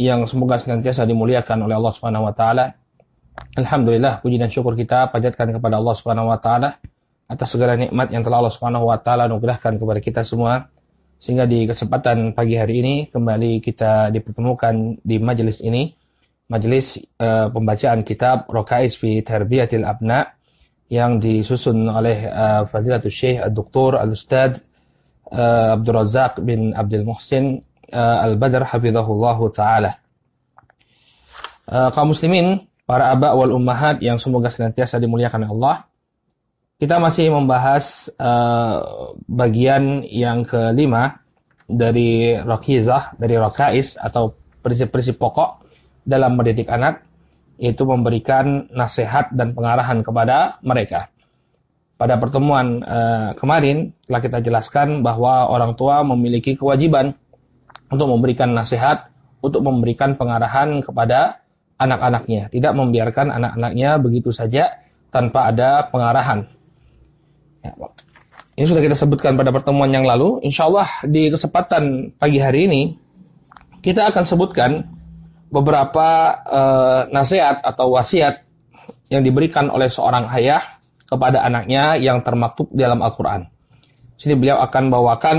yang semoga senantiasa dimuliakan oleh Allah Subhanahu wa taala. Alhamdulillah puji dan syukur kita panjatkan kepada Allah Subhanahu wa taala atas segala nikmat yang telah Allah Subhanahu wa taala anugerahkan kepada kita semua. Sehingga di kesempatan pagi hari ini kembali kita dipertemukan di majelis ini, majelis uh, pembacaan kitab Rokais fi Tarbiyatil Abna yang disusun oleh uh, Fadilatul Syekh Dr. Al-Ustad uh, Abdul Razak bin Abdul Muhsin uh, Al-Badr hafizahullah taala. Uh, kaum muslimin, para aba wal ummahat yang semoga senantiasa dimuliakan Allah. Kita masih membahas uh, bagian yang kelima dari Rokizah, dari Rokais atau prinsip-prinsip pokok dalam mendidik anak, yaitu memberikan nasihat dan pengarahan kepada mereka. Pada pertemuan uh, kemarin telah kita jelaskan bahwa orang tua memiliki kewajiban untuk memberikan nasihat, untuk memberikan pengarahan kepada anak-anaknya. Tidak membiarkan anak-anaknya begitu saja tanpa ada pengarahan. Ya, ini sudah kita sebutkan pada pertemuan yang lalu. Insya Allah di kesempatan pagi hari ini, kita akan sebutkan beberapa uh, nasihat atau wasiat yang diberikan oleh seorang ayah kepada anaknya yang termaktub dalam Al-Quran. Sini beliau akan bawakan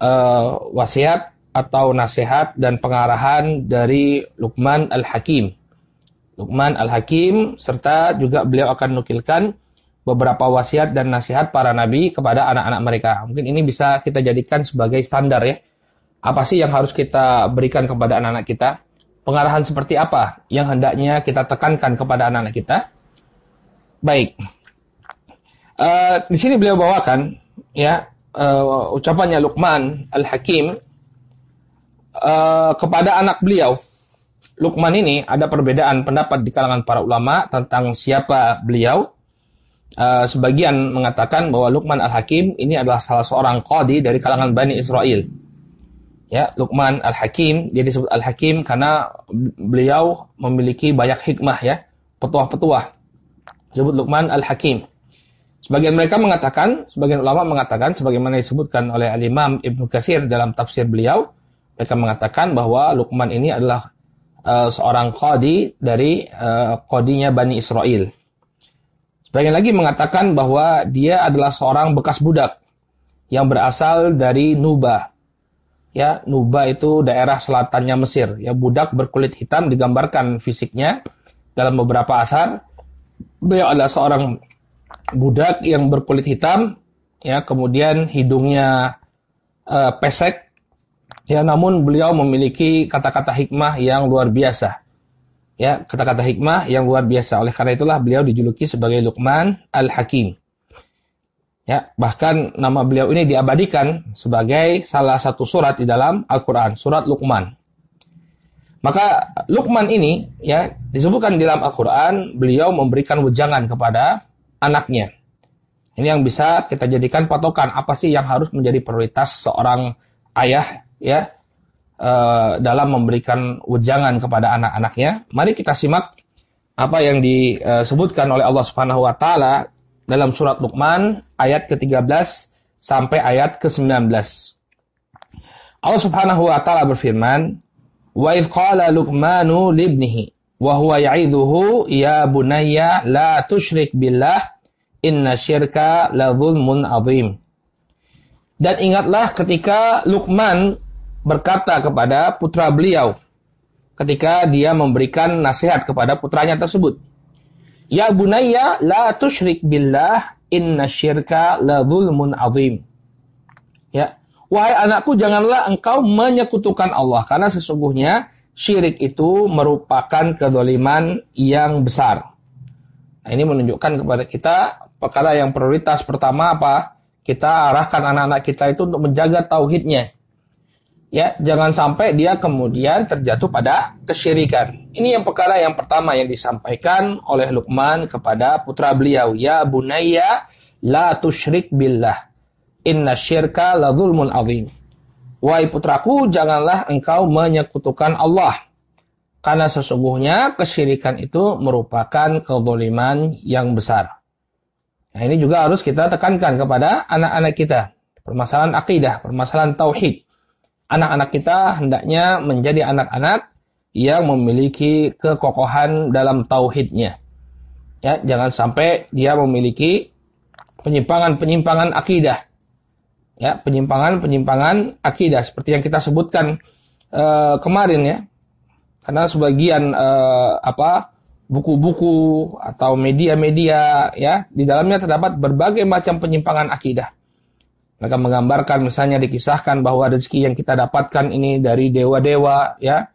uh, wasiat atau nasihat dan pengarahan dari Luqman Al-Hakim. Luqman Al-Hakim serta juga beliau akan nukilkan beberapa wasiat dan nasihat para nabi kepada anak-anak mereka. Mungkin ini bisa kita jadikan sebagai standar ya. Apa sih yang harus kita berikan kepada anak-anak kita? Pengarahan seperti apa yang hendaknya kita tekankan kepada anak-anak kita? Baik. Uh, di sini beliau bawakan ya uh, ucapannya Luqman Al-Hakim uh, kepada anak beliau. Lukman ini ada perbedaan pendapat di kalangan para ulama tentang siapa beliau. Uh, sebagian mengatakan bahwa Lukman Al-Hakim ini adalah salah seorang qadi dari kalangan Bani Israel. Ya, Lukman Al-Hakim, dia disebut Al-Hakim karena beliau memiliki banyak hikmah ya, petuah-petuah. Disebut Lukman Al-Hakim. Sebagian mereka mengatakan, sebagian ulama mengatakan sebagaimana disebutkan oleh Al-Imam Ibnu Katsir dalam tafsir beliau, mereka mengatakan bahwa Luqman ini adalah uh, seorang qadi dari uh, qadinya Bani Israel. Sebagian lagi mengatakan bahwa dia adalah seorang bekas budak yang berasal dari Nuba. Ya, Nuba itu daerah selatannya Mesir. Ya, budak berkulit hitam digambarkan fisiknya dalam beberapa asar. Beliau adalah seorang budak yang berkulit hitam, ya, kemudian hidungnya uh, pesek Ya, namun beliau memiliki kata-kata hikmah yang luar biasa. Ya, kata-kata hikmah yang luar biasa. Oleh karena itulah beliau dijuluki sebagai Luqman Al-Hakim. Ya, bahkan nama beliau ini diabadikan sebagai salah satu surat di dalam Al-Qur'an, surat Luqman. Maka Luqman ini ya disebutkan di dalam Al-Qur'an beliau memberikan wejangan kepada anaknya. Ini yang bisa kita jadikan patokan apa sih yang harus menjadi prioritas seorang ayah ya uh, dalam memberikan ujangan kepada anak-anaknya. Mari kita simak apa yang disebutkan oleh Allah Subhanahu wa taala dalam surat Luqman ayat ke-13 sampai ayat ke-19. Allah Subhanahu wa taala berfirman, "Wa idh qala Luqmanu libnihi wa huwa ya'idhuhu ya bunayya la tusyrik billah inna syirka la dzulmun adzim." Dan ingatlah ketika Luqman berkata kepada putra beliau ketika dia memberikan nasihat kepada putranya tersebut. Ya bunayya la tusyrik billah inna syirka la zulmun azim. Ya, wahai anakku janganlah engkau menyekutukan Allah karena sesungguhnya syirik itu merupakan kedoliman yang besar. Nah, ini menunjukkan kepada kita perkara yang prioritas pertama apa? Kita arahkan anak-anak kita itu untuk menjaga tauhidnya Ya, jangan sampai dia kemudian terjatuh pada kesyirikan. Ini yang perkara yang pertama yang disampaikan oleh Luqman kepada putra beliau, ya bunayya la tusyrik billah. Inna syirka la zulmun azim. Wahai putraku, janganlah engkau menyekutukan Allah. Karena sesungguhnya kesyirikan itu merupakan kezaliman yang besar. Nah, ini juga harus kita tekankan kepada anak-anak kita. Permasalahan akidah, permasalahan tauhid anak-anak kita hendaknya menjadi anak-anak yang memiliki kekokohan dalam tauhidnya. Ya, jangan sampai dia memiliki penyimpangan-penyimpangan akidah. Ya, penyimpangan-penyimpangan akidah seperti yang kita sebutkan uh, kemarin ya. Karena sebagian uh, apa buku-buku atau media-media ya di dalamnya terdapat berbagai macam penyimpangan akidah. Mereka menggambarkan misalnya dikisahkan bahwa rezeki yang kita dapatkan ini dari dewa-dewa ya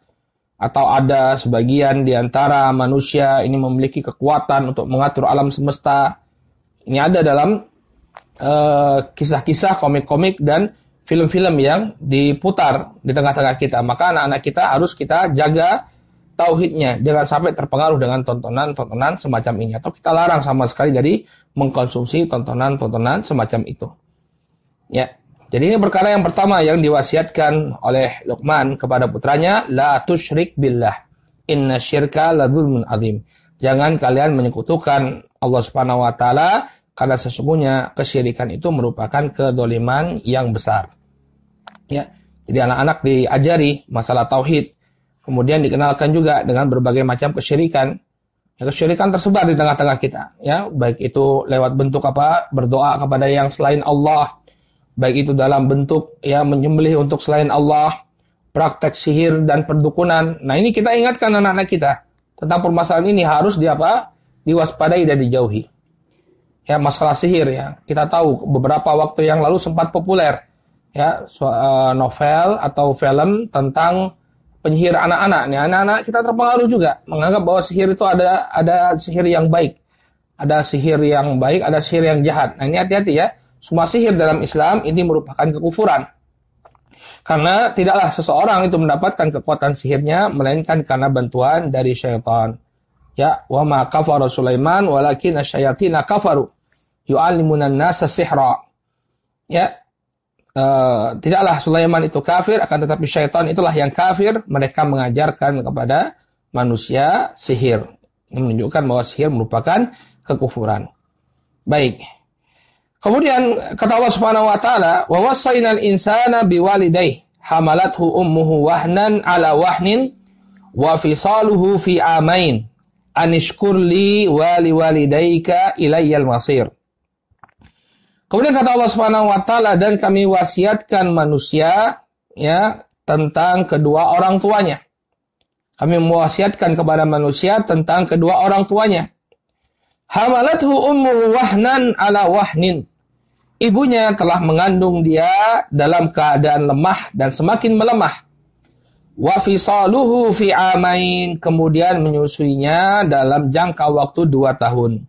atau ada sebagian di antara manusia ini memiliki kekuatan untuk mengatur alam semesta. Ini ada dalam uh, kisah-kisah komik-komik dan film-film yang diputar di tengah-tengah kita. Maka anak-anak kita harus kita jaga tauhidnya. Jangan sampai terpengaruh dengan tontonan-tontonan semacam ini. Atau kita larang sama sekali dari mengkonsumsi tontonan-tontonan semacam itu. Ya. Jadi ini perkara yang pertama yang diwasiatkan oleh Luqman kepada putranya, la tusyrik billah. Inna syirka la zulmun. Jangan kalian menyekutukan Allah Subhanahu wa taala karena sesungguhnya kesyirikan itu merupakan kedoliman yang besar. Ya. Jadi anak-anak diajari masalah tauhid, kemudian dikenalkan juga dengan berbagai macam kesyirikan. Ya, kesyirikan tersebar di tengah-tengah kita, ya, baik itu lewat bentuk apa? berdoa kepada yang selain Allah, baik itu dalam bentuk ya menyembelih untuk selain Allah, praktek sihir dan perdukunan. Nah, ini kita ingatkan anak-anak kita tentang permasalahan ini harus di apa? diwaspadai dan dijauhi. Ya, masalah sihir ya. Kita tahu beberapa waktu yang lalu sempat populer ya eh, novel atau film tentang penyihir anak-anak. Nih, anak-anak kita terpengaruh juga menganggap bahwa sihir itu ada ada sihir yang baik. Ada sihir yang baik, ada sihir yang jahat. Nah, ini hati-hati ya semua sihir dalam Islam ini merupakan kekufuran. Karena tidaklah seseorang itu mendapatkan kekuatan sihirnya melainkan karena bantuan dari syaitan. Ya, wa ma kafara Sulaiman walakin asyayatina kafaru yu'allimunan nasa sihra. Ya, Uh, tidaklah Sulaiman itu kafir, akan tetapi syaitan itulah yang kafir. Mereka mengajarkan kepada manusia sihir. Ini menunjukkan bahwa sihir merupakan kekufuran. Baik. Kemudian kata Allah Subhanahu wa taala, "Wa wasainal insana biwalidayhi hamalathu ummuhu wahnan ala wahnin wa fisaluhu fi amain anishkur li wa liwalidayka ilayyal masir." Kemudian kata Allah Subhanahu wa taala dan kami wasiatkan manusia ya tentang kedua orang tuanya. Kami mewasiatkan kepada manusia tentang kedua orang tuanya. Hamalathu ummuhu wahnan ala wahnin ibunya telah mengandung dia dalam keadaan lemah dan semakin melemah. Wa fisaluhu fi amain kemudian menyusuinya dalam jangka waktu dua tahun.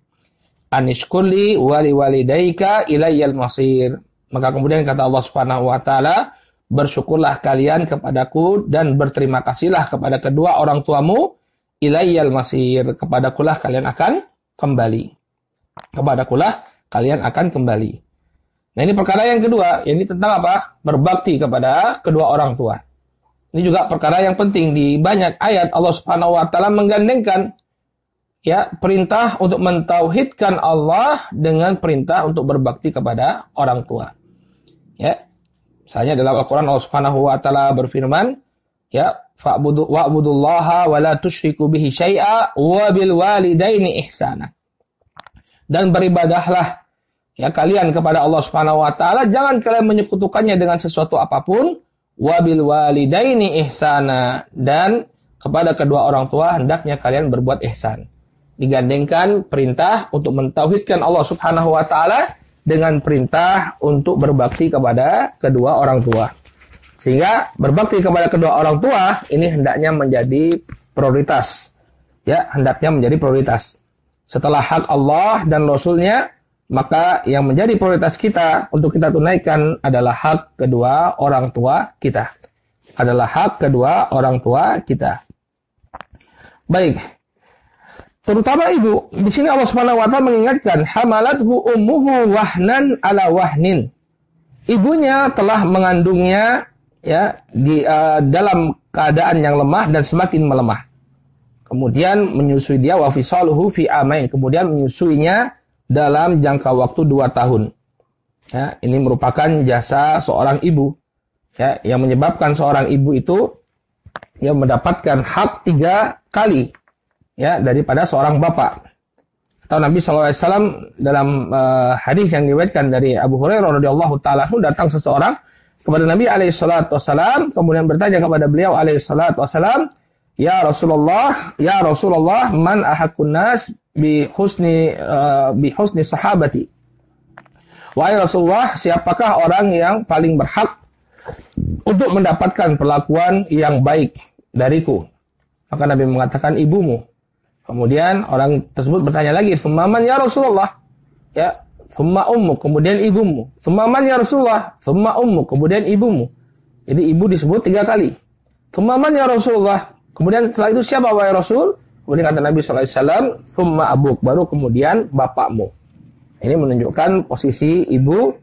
Anishkulli wali walidaika ilayyal masir. Maka kemudian kata Allah Subhanahu wa taala, bersyukurlah kalian kepadaku dan berterima kasihlah kepada kedua orang tuamu ilayyal masir. Kepadakulah kalian akan kembali. Kepadakulah kalian akan kembali. Nah ini perkara yang kedua, ini tentang apa? Berbakti kepada kedua orang tua. Ini juga perkara yang penting di banyak ayat Allah Subhanahu wa taala menggandengkan ya perintah untuk mentauhidkan Allah dengan perintah untuk berbakti kepada orang tua. Ya. Misalnya dalam Al-Qur'an Allah Subhanahu wa taala berfirman, ya, fa'budu wa'budullaha wa la tusyriku bihi syai'a wa bil walidaini ihsana. Dan beribadahlah ya kalian kepada Allah Subhanahu wa taala jangan kalian menyekutukannya dengan sesuatu apa pun. Wabil walidaini ihsana. Dan kepada kedua orang tua hendaknya kalian berbuat ihsan. Digandengkan perintah untuk mentauhidkan Allah Subhanahu wa taala dengan perintah untuk berbakti kepada kedua orang tua. Sehingga berbakti kepada kedua orang tua ini hendaknya menjadi prioritas. Ya hendaknya menjadi prioritas. Setelah hak Allah dan Rasulnya maka yang menjadi prioritas kita untuk kita tunaikan adalah hak kedua orang tua kita. adalah hak kedua orang tua kita. Baik. Terutama ibu, di sini Allah Subhanahu wa taala mengingatkan hamalathu ummuhu wahnan ala wahnin. Ibunya telah mengandungnya ya di uh, dalam keadaan yang lemah dan semakin melemah. Kemudian menyusui dia wa fisaluhu fi amain. Kemudian menyusuinya dalam jangka waktu dua tahun. Ya, ini merupakan jasa seorang ibu ya yang menyebabkan seorang ibu itu ya mendapatkan hak tiga kali ya daripada seorang bapak. Atau Nabi SAW dalam uh, hadis yang diriwayatkan dari Abu Hurairah radhiyallahu taala datang seseorang kepada Nabi alaihissalam kemudian bertanya kepada beliau alaihissalam ya Rasulullah ya Rasulullah man ahakun nas bi husni uh, bi husni sahabati Wahai Rasulullah siapakah orang yang paling berhak untuk mendapatkan perlakuan yang baik dariku. Maka Nabi mengatakan ibumu. Kemudian orang tersebut bertanya lagi, "Summaman ya Rasulullah?" Ya, "Summa ummu," kemudian ibumu. "Summaman ya Rasulullah?" "Summa ummu," kemudian ibumu. Jadi ibu disebut tiga kali. "Summaman ya Rasulullah?" Kemudian setelah itu siapa wahai Rasul? Kemudian kata Nabi sallallahu alaihi wasallam, "Summa abuk," baru kemudian bapakmu. Ini menunjukkan posisi ibu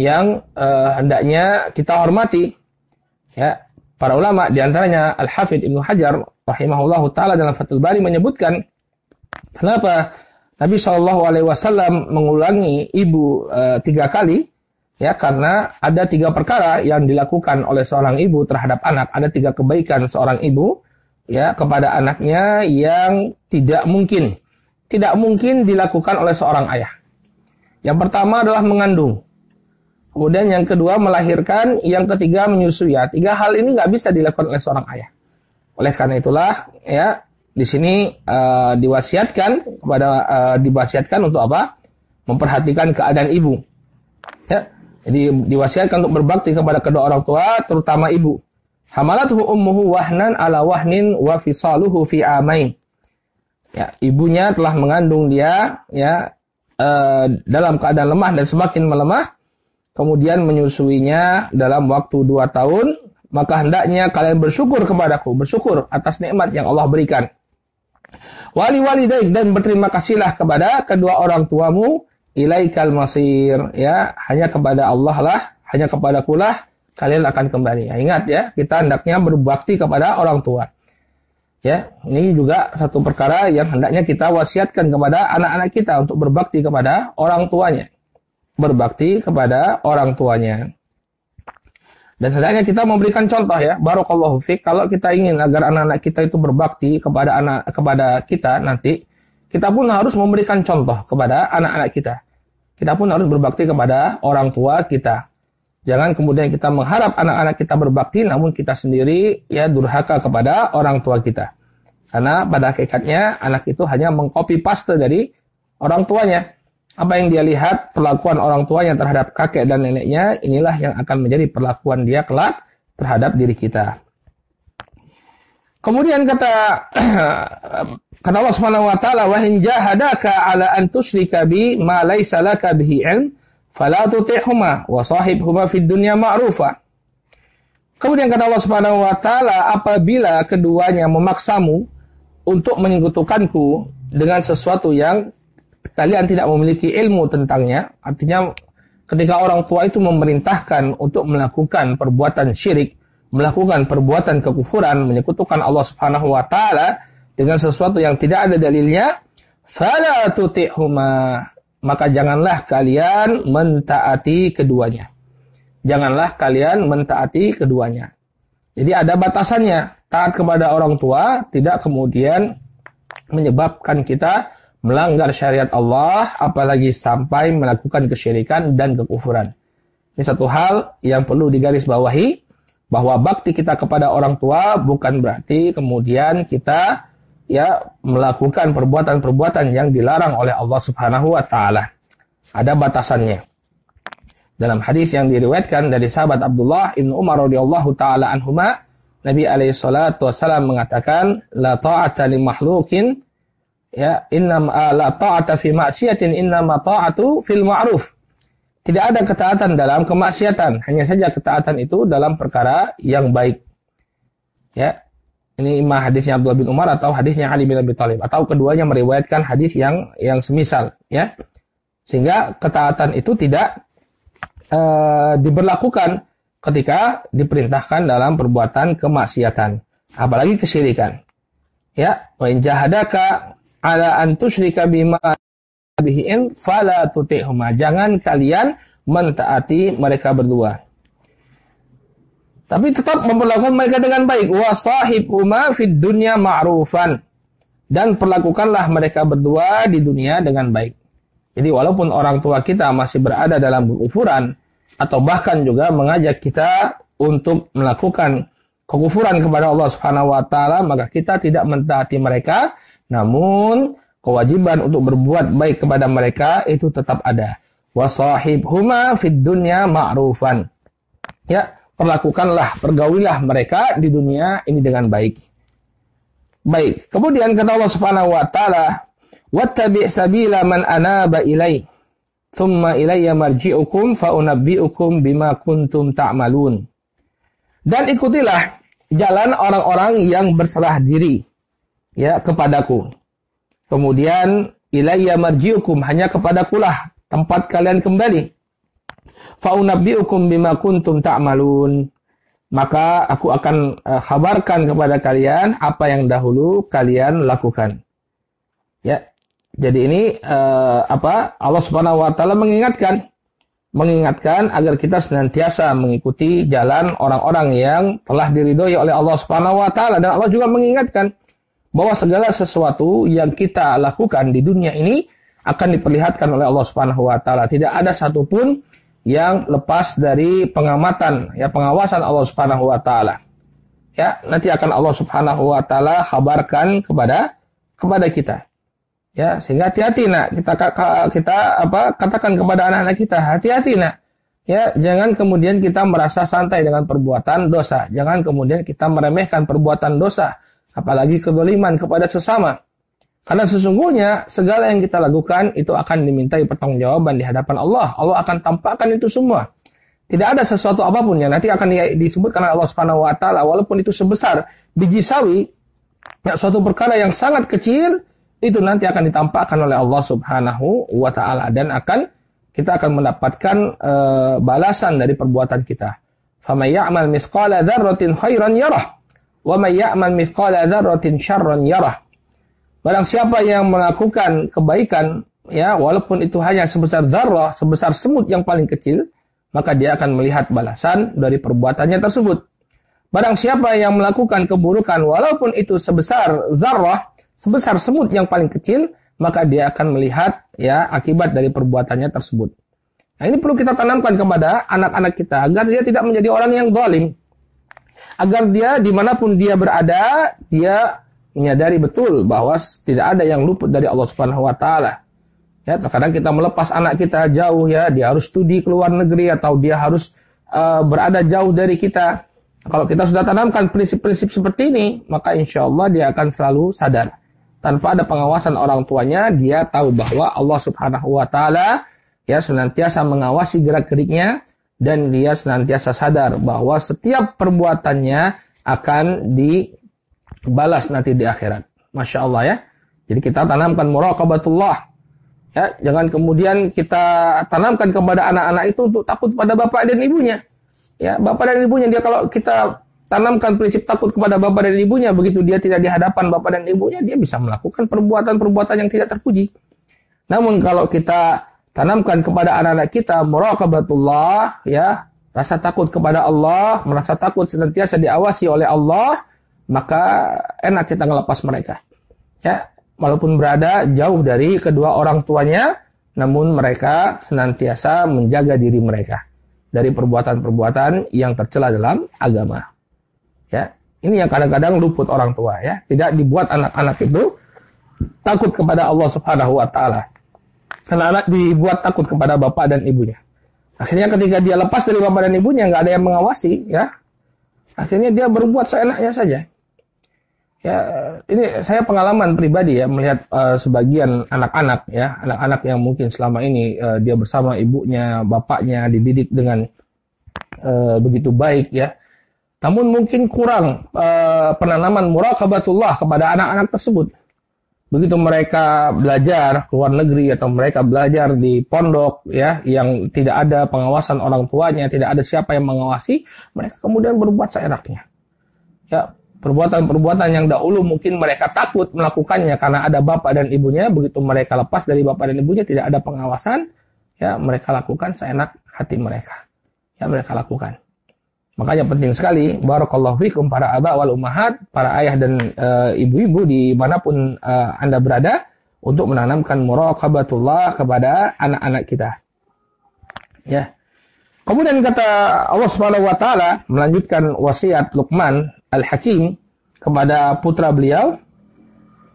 yang uh, hendaknya kita hormati. Ya, para ulama di antaranya Al Hafidh Ibnu Hajar rahimahullahu taala dalam Fathul Bari menyebutkan kenapa Nabi Shallallahu Alaihi Wasallam mengulangi ibu uh, tiga kali ya karena ada tiga perkara yang dilakukan oleh seorang ibu terhadap anak ada tiga kebaikan seorang ibu ya kepada anaknya yang tidak mungkin tidak mungkin dilakukan oleh seorang ayah yang pertama adalah mengandung Kemudian yang kedua melahirkan, yang ketiga menyusui. Ya, tiga hal ini nggak bisa dilakukan oleh seorang ayah. Oleh karena itulah, ya di sini uh, diwasiatkan kepada uh, diwasiatkan untuk apa? Memperhatikan keadaan ibu. Ya, jadi diwasiatkan untuk berbakti kepada kedua orang tua, terutama ibu. Hamalathu ummuhu wahnan ala wahnin wa fisaluhu fi amain. Ya, ibunya telah mengandung dia ya uh, dalam keadaan lemah dan semakin melemah kemudian menyusuinya dalam waktu dua tahun, maka hendaknya kalian bersyukur kepadaku, bersyukur atas nikmat yang Allah berikan. Wali-wali dan berterima kasihlah kepada kedua orang tuamu ilaikal masir ya hanya kepada Allah lah hanya kepada kulah kalian akan kembali ya, ingat ya kita hendaknya berbakti kepada orang tua ya ini juga satu perkara yang hendaknya kita wasiatkan kepada anak-anak kita untuk berbakti kepada orang tuanya berbakti kepada orang tuanya. Dan hendaknya kita memberikan contoh ya, barokallahu fiq, kalau kita ingin agar anak-anak kita itu berbakti kepada anak kepada kita nanti, kita pun harus memberikan contoh kepada anak-anak kita. Kita pun harus berbakti kepada orang tua kita. Jangan kemudian kita mengharap anak-anak kita berbakti namun kita sendiri ya durhaka kepada orang tua kita. Karena pada hakikatnya anak itu hanya mengcopy paste dari orang tuanya apa yang dia lihat perlakuan orang tuanya terhadap kakek dan neneknya inilah yang akan menjadi perlakuan dia kelak terhadap diri kita. Kemudian kata kata Allah Subhanahu wa taala wa in jahadaka ala an tusyrika bi ma laysa laka bihi ilm fala tuti'huma wa sahibhuma fid dunya ma'rufa. Kemudian kata Allah Subhanahu wa taala apabila keduanya memaksamu untuk menyekutukanku dengan sesuatu yang kalian tidak memiliki ilmu tentangnya, artinya ketika orang tua itu memerintahkan untuk melakukan perbuatan syirik, melakukan perbuatan kekufuran, menyekutukan Allah Subhanahu wa taala dengan sesuatu yang tidak ada dalilnya, fala tuti'huma, maka janganlah kalian mentaati keduanya. Janganlah kalian mentaati keduanya. Jadi ada batasannya. Taat kepada orang tua tidak kemudian menyebabkan kita melanggar syariat Allah, apalagi sampai melakukan kesyirikan dan kekufuran. Ini satu hal yang perlu digarisbawahi bahwa bakti kita kepada orang tua bukan berarti kemudian kita ya melakukan perbuatan-perbuatan yang dilarang oleh Allah Subhanahu wa taala. Ada batasannya. Dalam hadis yang diriwayatkan dari sahabat Abdullah bin Umar radhiyallahu taala anhuma, Nabi alaihi salatu wasallam mengatakan, "La ta'ata li makhluqin ya innam la ta'ata fi ma'siyatin ta'atu fil ma'ruf. Tidak ada ketaatan dalam kemaksiatan, hanya saja ketaatan itu dalam perkara yang baik. Ya. Ini imam hadisnya Abdullah bin Umar atau hadisnya Ali bin Abi Thalib atau keduanya meriwayatkan hadis yang yang semisal, ya. Sehingga ketaatan itu tidak uh, diberlakukan ketika diperintahkan dalam perbuatan kemaksiatan, apalagi kesyirikan. Ya, wa in jahadaka ala an tusyrika bima bihin fala tuti'huma. Jangan kalian mentaati mereka berdua. Tapi tetap memperlakukan mereka dengan baik. Wa sahibhuma fid dunya ma'rufan. Dan perlakukanlah mereka berdua di dunia dengan baik. Jadi walaupun orang tua kita masih berada dalam kekufuran atau bahkan juga mengajak kita untuk melakukan kekufuran kepada Allah Subhanahu wa taala, maka kita tidak mentaati mereka, namun kewajiban untuk berbuat baik kepada mereka itu tetap ada. Wasahibhuma fid dunya ma'rufan. Ya, perlakukanlah, pergaulilah mereka di dunia ini dengan baik. Baik. Kemudian kata Allah Subhanahu wa taala, "Wattabi' sabila man anaba ilai, thumma ilayya marji'ukum fa unabbi'ukum bima kuntum ta'malun." Dan ikutilah jalan orang-orang yang berserah diri ya kepadaku. Kemudian ilayya marji'ukum hanya kepadakulah tempat kalian kembali faunabbiukum bima kuntum ta'malun. Maka aku akan uh, kabarkan kepada kalian apa yang dahulu kalian lakukan. Ya. Jadi ini uh, apa? Allah Subhanahu wa taala mengingatkan mengingatkan agar kita senantiasa mengikuti jalan orang-orang yang telah diridhoi oleh Allah Subhanahu wa taala dan Allah juga mengingatkan bahwa segala sesuatu yang kita lakukan di dunia ini akan diperlihatkan oleh Allah Subhanahu wa taala. Tidak ada satupun yang lepas dari pengamatan ya pengawasan Allah Subhanahu wa taala. Ya, nanti akan Allah Subhanahu wa taala kabarkan kepada kepada kita. Ya, sehingga hati-hati nak kita kita apa katakan kepada anak-anak kita, hati-hati nak. Ya, jangan kemudian kita merasa santai dengan perbuatan dosa. Jangan kemudian kita meremehkan perbuatan dosa, apalagi kezaliman kepada sesama. Karena sesungguhnya segala yang kita lakukan itu akan dimintai pertanggungjawaban di hadapan Allah. Allah akan tampakkan itu semua. Tidak ada sesuatu apa pun yang nanti akan disebutkan oleh Allah Subhanahu wa taala walaupun itu sebesar biji sawi, ya, suatu perkara yang sangat kecil itu nanti akan ditampakkan oleh Allah Subhanahu wa taala dan akan kita akan mendapatkan uh, balasan dari perbuatan kita. Faman ya'mal mithqala dzarratin khairan yarah wa may ya'mal mithqala dzarratin syarran yarah. Barang siapa yang melakukan kebaikan, ya walaupun itu hanya sebesar zarrah, sebesar semut yang paling kecil, maka dia akan melihat balasan dari perbuatannya tersebut. Barang siapa yang melakukan keburukan, walaupun itu sebesar zarrah, sebesar semut yang paling kecil, maka dia akan melihat ya akibat dari perbuatannya tersebut. Nah, ini perlu kita tanamkan kepada anak-anak kita agar dia tidak menjadi orang yang zalim. Agar dia di mana pun dia berada, dia menyadari betul bahwa tidak ada yang luput dari Allah Subhanahu wa taala. Ya, terkadang kita melepas anak kita jauh ya, dia harus studi ke luar negeri atau dia harus uh, berada jauh dari kita. Kalau kita sudah tanamkan prinsip-prinsip seperti ini, maka insya Allah dia akan selalu sadar. Tanpa ada pengawasan orang tuanya, dia tahu bahwa Allah Subhanahu wa taala ya senantiasa mengawasi gerak-geriknya dan dia senantiasa sadar bahwa setiap perbuatannya akan di balas nanti di akhirat. Masya Allah ya. Jadi kita tanamkan muraqabatullah. Ya, jangan kemudian kita tanamkan kepada anak-anak itu untuk takut pada bapak dan ibunya. Ya, bapak dan ibunya dia kalau kita tanamkan prinsip takut kepada bapak dan ibunya, begitu dia tidak di hadapan bapak dan ibunya, dia bisa melakukan perbuatan-perbuatan yang tidak terpuji. Namun kalau kita tanamkan kepada anak-anak kita muraqabatullah, ya, rasa takut kepada Allah, merasa takut senantiasa diawasi oleh Allah, maka enak kita ngelepas mereka. Ya, walaupun berada jauh dari kedua orang tuanya, namun mereka senantiasa menjaga diri mereka dari perbuatan-perbuatan yang tercela dalam agama. Ya, ini yang kadang-kadang luput orang tua ya, tidak dibuat anak-anak itu takut kepada Allah Subhanahu wa taala. Karena anak dibuat takut kepada bapak dan ibunya. Akhirnya ketika dia lepas dari bapak dan ibunya nggak ada yang mengawasi ya. Akhirnya dia berbuat seenaknya saja. Ya, ini saya pengalaman pribadi ya melihat uh, sebagian anak-anak ya, anak-anak yang mungkin selama ini uh, dia bersama ibunya, bapaknya dididik dengan uh, begitu baik ya. Namun mungkin kurang uh, penanaman muraqabatullah kepada anak-anak tersebut. Begitu mereka belajar ke luar negeri atau mereka belajar di pondok ya yang tidak ada pengawasan orang tuanya, tidak ada siapa yang mengawasi, mereka kemudian berbuat seenaknya. Ya, perbuatan-perbuatan yang dahulu mungkin mereka takut melakukannya karena ada bapak dan ibunya, begitu mereka lepas dari bapak dan ibunya tidak ada pengawasan, ya mereka lakukan seenak hati mereka. Ya mereka lakukan. Makanya penting sekali barakallahu fikum para aba wal ummahat, para ayah dan uh, ibu-ibu di mana pun uh, Anda berada untuk menanamkan muraqabatullah kepada anak-anak kita. Ya. Kemudian kata Allah Subhanahu wa taala melanjutkan wasiat Luqman Al-Hakim kepada putra beliau.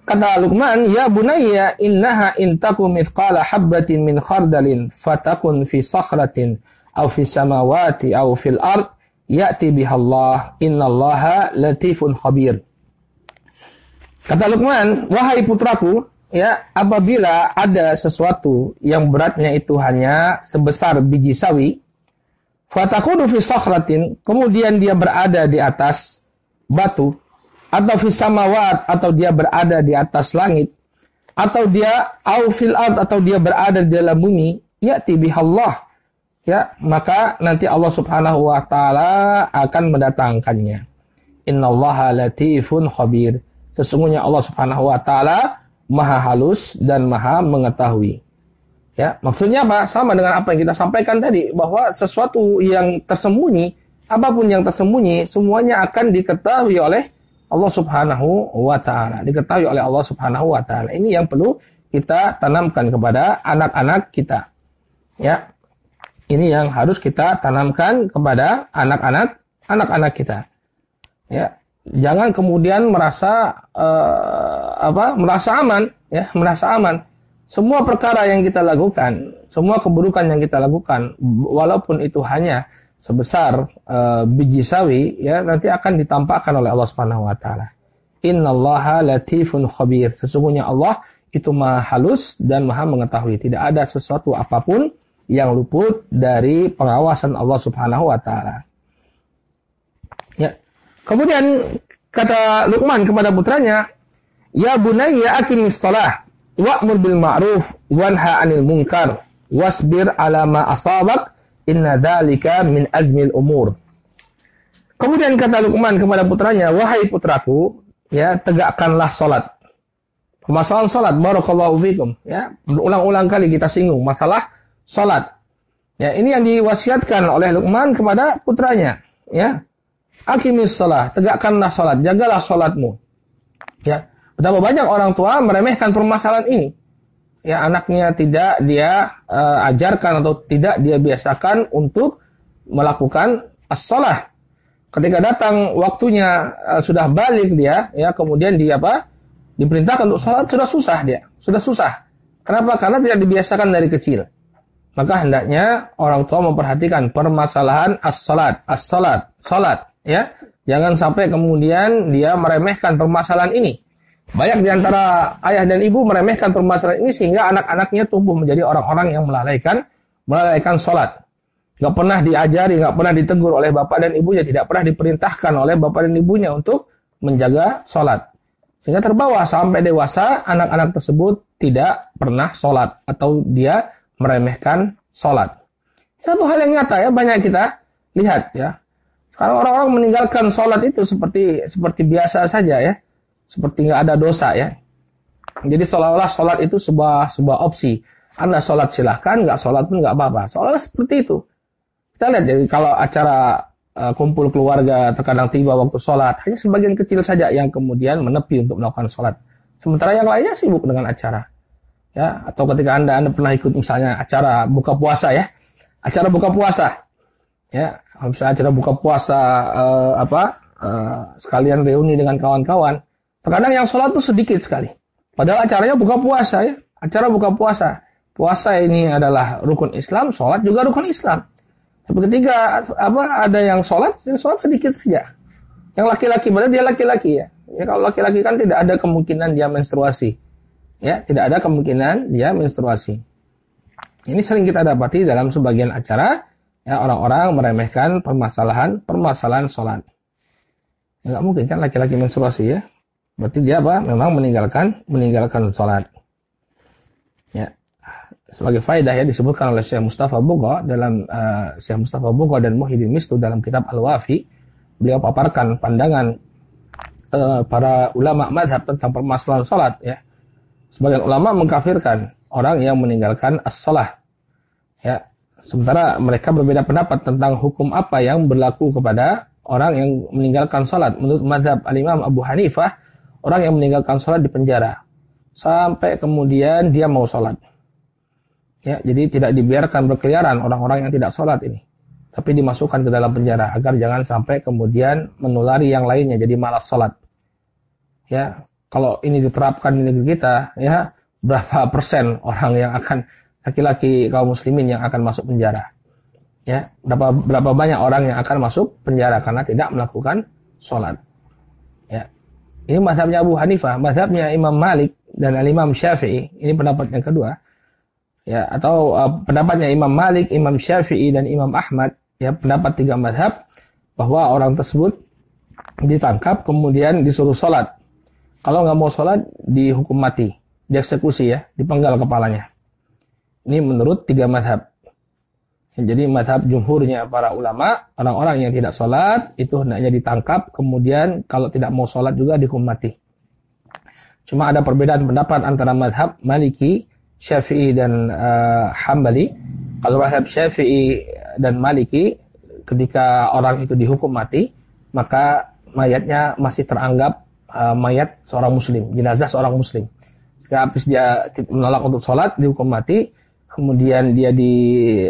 Kata Luqman, "Ya bunayya innaha in taku mithqala habbatin min khardalin fatakun fi sakhratin aw fi samawati aw fil ard ya'ti bihallah innallaha latifun khabir. Kata Luqman, wahai putraku, ya, apabila ada sesuatu yang beratnya itu hanya sebesar biji sawi, fatakudu fi sakhratin, kemudian dia berada di atas batu, atau fi samawat, atau dia berada di atas langit, atau dia au fil atau dia berada di dalam bumi, ya'ti bihallah, ya maka nanti Allah Subhanahu wa taala akan mendatangkannya. Innallaha latifun khabir. Sesungguhnya Allah Subhanahu wa taala maha halus dan maha mengetahui. Ya, maksudnya apa? Sama dengan apa yang kita sampaikan tadi bahwa sesuatu yang tersembunyi, apa pun yang tersembunyi, semuanya akan diketahui oleh Allah Subhanahu wa taala, diketahui oleh Allah Subhanahu wa taala. Ini yang perlu kita tanamkan kepada anak-anak kita. Ya. Ini yang harus kita tanamkan kepada anak-anak anak-anak kita. Ya, jangan kemudian merasa uh, apa? merasa aman, ya, merasa aman. Semua perkara yang kita lakukan, semua keburukan yang kita lakukan, walaupun itu hanya sebesar uh, biji sawi, ya, nanti akan ditampakkan oleh Allah Subhanahu wa taala. Innallaha latifun khabir. Sesungguhnya Allah itu maha halus dan maha mengetahui. Tidak ada sesuatu apa pun yang luput dari pengawasan Allah Subhanahu wa taala. Ya. Kemudian kata Luqman kepada putranya, "Ya bunayya aqimis shalah wa'mur bil ma'ruf wanha 'anil munkar wasbir 'ala ma asabak inna dzalika min azmil umur." Kemudian kata Luqman kepada putranya, "Wahai putraku, ya tegakkanlah salat." Permasalahan salat, barakallahu fikum, ya. Berulang-ulang kali kita singgung masalah salat. Ya, ini yang diwasiatkan oleh Luqman kepada putranya, ya. Akimis salat, tegakkanlah salat, jagalah salatmu. Ya. Betapa banyak orang tua meremehkan permasalahan ini. Ya, anaknya tidak dia uh, ajarkan atau tidak dia biasakan untuk melakukan as-salah. Ketika datang waktunya uh, sudah balik dia, ya, kemudian dia apa? Diperintahkan untuk salat sudah susah dia, sudah susah. Kenapa? Karena tidak dibiasakan dari kecil. Maka hendaknya orang tua memperhatikan permasalahan as-salat, as-salat, salat, ya. Jangan sampai kemudian dia meremehkan permasalahan ini. Banyak di antara ayah dan ibu meremehkan permasalahan ini sehingga anak-anaknya tumbuh menjadi orang-orang yang melalaikan melalaikan salat. Gak pernah diajari, gak pernah ditegur oleh bapak dan ibunya, tidak pernah diperintahkan oleh bapak dan ibunya untuk menjaga salat. Sehingga terbawa sampai dewasa anak-anak tersebut tidak pernah salat atau dia meremehkan sholat. Satu hal yang nyata ya banyak kita lihat ya. Kalau orang-orang meninggalkan sholat itu seperti seperti biasa saja ya, seperti nggak ada dosa ya. Jadi seolah-olah sholat itu sebuah sebuah opsi. Anda sholat silahkan, nggak sholat pun nggak apa-apa. Seolah-olah seperti itu. Kita lihat jadi kalau acara uh, kumpul keluarga terkadang tiba waktu sholat, hanya sebagian kecil saja yang kemudian menepi untuk melakukan sholat. Sementara yang lainnya sibuk dengan acara ya atau ketika anda anda pernah ikut misalnya acara buka puasa ya acara buka puasa ya kalau misalnya acara buka puasa uh, apa uh, sekalian reuni dengan kawan-kawan terkadang yang sholat itu sedikit sekali. Padahal acaranya buka puasa ya. Acara buka puasa. Puasa ini adalah rukun Islam sholat juga rukun Islam. Tapi ketika apa ada yang sholat yang sholat sedikit saja. Yang laki-laki padahal dia laki-laki ya. Ya kalau laki-laki kan tidak ada kemungkinan dia menstruasi. Ya tidak ada kemungkinan dia menstruasi. Ini sering kita dapati dalam sebagian acara ya orang-orang meremehkan permasalahan permasalahan sholat. Enggak mungkin kan laki-laki menstruasi ya. Berarti dia apa? Memang meninggalkan meninggalkan sholat. Ya. Sebagai faedah ya disebutkan oleh Syekh Mustafa Bugo dalam uh, Syekh Mustafa Bugo dan Muhyiddin Mistu dalam kitab Al-Wafi, beliau paparkan pandangan uh, para ulama mazhab tentang permasalahan sholat ya. Sebagian ulama mengkafirkan orang yang meninggalkan as-sholah. Ya, sementara mereka berbeda pendapat tentang hukum apa yang berlaku kepada orang yang meninggalkan sholat. Menurut mazhab al-imam Abu Hanifah, orang yang meninggalkan sholat di penjara. Sampai kemudian dia mau sholat. Ya, jadi tidak dibiarkan berkeliaran orang-orang yang tidak sholat ini. Tapi dimasukkan ke dalam penjara agar jangan sampai kemudian menulari yang lainnya jadi malas sholat. Ya, kalau ini diterapkan di negeri kita, ya berapa persen orang yang akan laki-laki kaum muslimin yang akan masuk penjara. Ya, berapa berapa banyak orang yang akan masuk penjara karena tidak melakukan sholat. Ini mazhabnya Abu Hanifah, mazhabnya Imam Malik dan Imam Syafi'i. Ini pendapat yang kedua. Ya, atau uh, pendapatnya Imam Malik, Imam Syafi'i dan Imam Ahmad. Ya, pendapat tiga mazhab bahwa orang tersebut ditangkap kemudian disuruh sholat. Kalau nggak mau sholat dihukum mati dieksekusi ya, dipenggal kepalanya. Ini menurut tiga madhab. Jadi madhab jumhurnya para ulama, orang-orang yang tidak sholat itu hendaknya ditangkap, kemudian kalau tidak mau sholat juga dihukum mati. Cuma ada perbedaan pendapat antara madhab Maliki, Syafi'i dan uh, Hambali. Kalau madhab Syafi'i dan Maliki, ketika orang itu dihukum mati, maka mayatnya masih teranggap uh, mayat seorang muslim, jenazah seorang muslim habis dia menolak untuk sholat dihukum mati kemudian dia di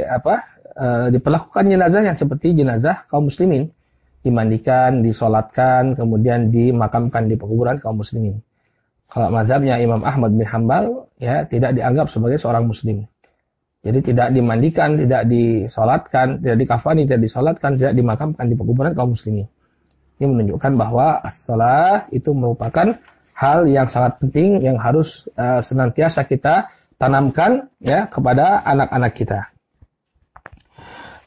apa uh, diperlakukan jenazah yang seperti jenazah kaum muslimin. Dimandikan disolatkan kemudian dimakamkan di pekuburan kaum muslimin. Kalau mazhabnya Imam Ahmad bin Hambal ya tidak dianggap sebagai seorang muslim. Jadi tidak dimandikan tidak disolatkan tidak dikafani tidak disolatkan tidak dimakamkan di pekuburan kaum muslimin. Ini menunjukkan bahwa as-salah itu merupakan hal yang sangat penting yang harus uh, senantiasa kita tanamkan ya kepada anak-anak kita.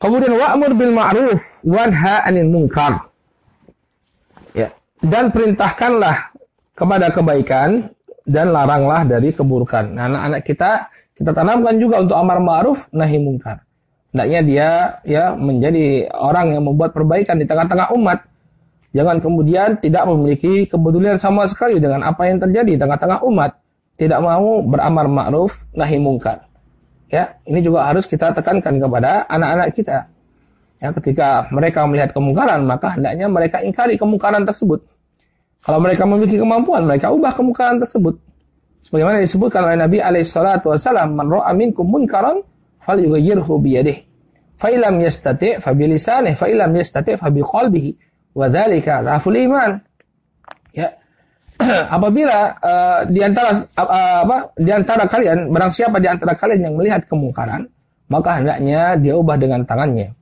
Kemudian wa'mur bil ma'ruf wanha 'anil munkar. Ya, dan perintahkanlah kepada kebaikan dan laranglah dari keburukan. Nah, anak-anak kita kita tanamkan juga untuk amar ma'ruf nahi munkar. Hendaknya dia ya menjadi orang yang membuat perbaikan di tengah-tengah umat Jangan kemudian tidak memiliki kepedulian sama sekali dengan apa yang terjadi di tengah-tengah umat. Tidak mau beramar ma'ruf nahi mungkar. Ya, ini juga harus kita tekankan kepada anak-anak kita. Ya, ketika mereka melihat kemungkaran, maka hendaknya mereka ingkari kemungkaran tersebut. Kalau mereka memiliki kemampuan, mereka ubah kemungkaran tersebut. Sebagaimana disebutkan oleh Nabi alaihi salatu wasallam, "Man ra'a minkum munkaran falyughayyirhu bi yadihi." Fa illam yastati' fa bi lisanihi, fa illam yastati' fa bi qalbihi Wadzalika raful iman. Ya. Apabila uh, di antara uh, apa di antara kalian barang siapa di antara kalian yang melihat kemungkaran, maka hendaknya dia ubah dengan tangannya.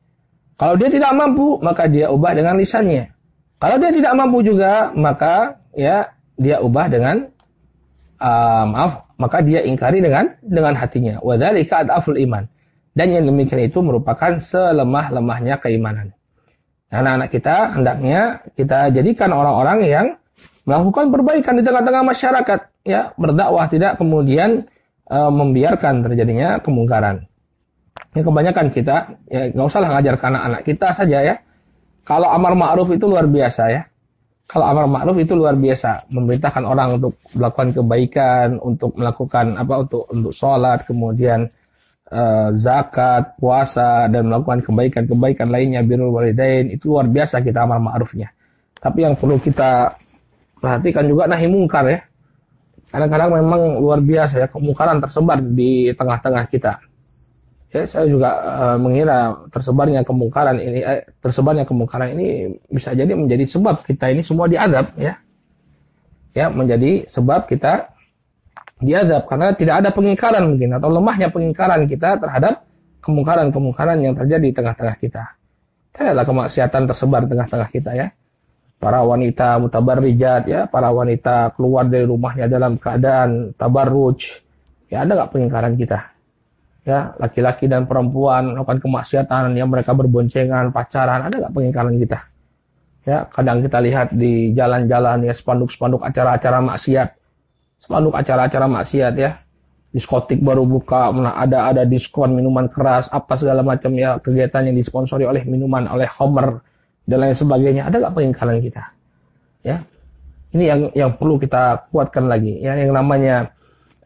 Kalau dia tidak mampu, maka dia ubah dengan lisannya. Kalau dia tidak mampu juga, maka ya dia ubah dengan uh, maaf, maka dia ingkari dengan dengan hatinya. Wadzalika adaful iman. Dan yang demikian itu merupakan selemah-lemahnya keimanan. Anak-anak kita hendaknya kita jadikan orang-orang yang melakukan perbaikan di tengah-tengah masyarakat, ya berdakwah tidak kemudian e, membiarkan terjadinya kemungkaran. Yang kebanyakan kita ya nggak usah lah ngajar ke anak-anak kita saja ya. Kalau amar ma'ruf itu luar biasa ya. Kalau amar ma'ruf itu luar biasa, memerintahkan orang untuk melakukan kebaikan, untuk melakukan apa untuk untuk sholat, kemudian uh, zakat, puasa dan melakukan kebaikan-kebaikan lainnya birrul walidain itu luar biasa kita amal ma'rufnya. Tapi yang perlu kita perhatikan juga nahi mungkar ya. Kadang-kadang memang luar biasa ya kemungkaran tersebar di tengah-tengah kita. Ya, saya juga uh, mengira tersebarnya kemungkaran ini eh, tersebarnya kemungkaran ini bisa jadi menjadi sebab kita ini semua diadab ya. Ya, menjadi sebab kita diazab karena tidak ada pengingkaran mungkin atau lemahnya pengingkaran kita terhadap kemungkaran-kemungkaran yang terjadi di tengah-tengah kita. Tidaklah kemaksiatan tersebar di tengah-tengah kita ya. Para wanita mutabarrijat ya, para wanita keluar dari rumahnya dalam keadaan tabarruj. Ya ada nggak pengingkaran kita? Ya, laki-laki dan perempuan melakukan kemaksiatan yang mereka berboncengan, pacaran, ada nggak pengingkaran kita? Ya, kadang kita lihat di jalan-jalan ya spanduk-spanduk acara-acara maksiat. Spanduk acara-acara maksiat ya. Diskotik baru buka, ada ada diskon minuman keras, apa segala macam ya kegiatan yang disponsori oleh minuman, oleh Homer dan lain sebagainya. Ada nggak pengingkaran kita? Ya, ini yang yang perlu kita kuatkan lagi. Ya, yang namanya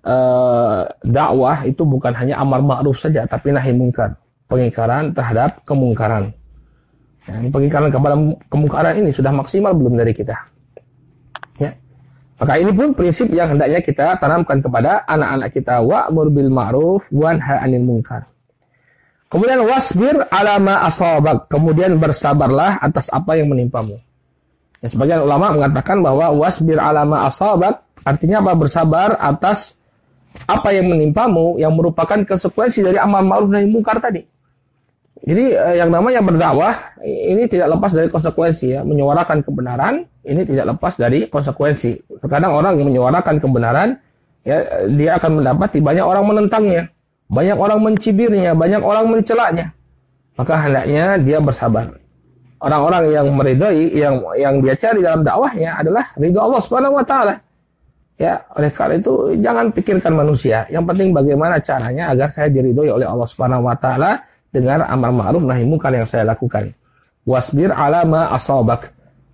uh, dakwah itu bukan hanya amar ma'ruf saja, tapi nahi mungkar. Pengingkaran terhadap kemungkaran. Ya, pengingkaran kepada kemungkaran ini sudah maksimal belum dari kita? Ya. Maka ini pun prinsip yang hendaknya kita tanamkan kepada anak-anak kita. Wa'mur bil ma'ruf wanha 'anil munkar. Kemudian wasbir ala ma asabak. Kemudian bersabarlah atas apa yang menimpamu. Ya, sebagian ulama mengatakan bahwa wasbir ala ma asabak artinya apa? Bersabar atas apa yang menimpamu yang merupakan konsekuensi dari amal ma'ruf nahi munkar tadi. Jadi eh, yang namanya berdakwah ini tidak lepas dari konsekuensi ya. Menyuarakan kebenaran ini tidak lepas dari konsekuensi. Terkadang orang yang menyuarakan kebenaran ya dia akan mendapati banyak orang menentangnya, banyak orang mencibirnya, banyak orang mencelaknya. Maka hendaknya dia bersabar. Orang-orang yang meridhoi yang yang dia cari dalam dakwahnya adalah ridho Allah Subhanahu wa taala. Ya, oleh karena itu jangan pikirkan manusia. Yang penting bagaimana caranya agar saya diridhoi oleh Allah Subhanahu wa taala dengan amar ma'ruf nahi munkar yang saya lakukan. Wasbir ala ma.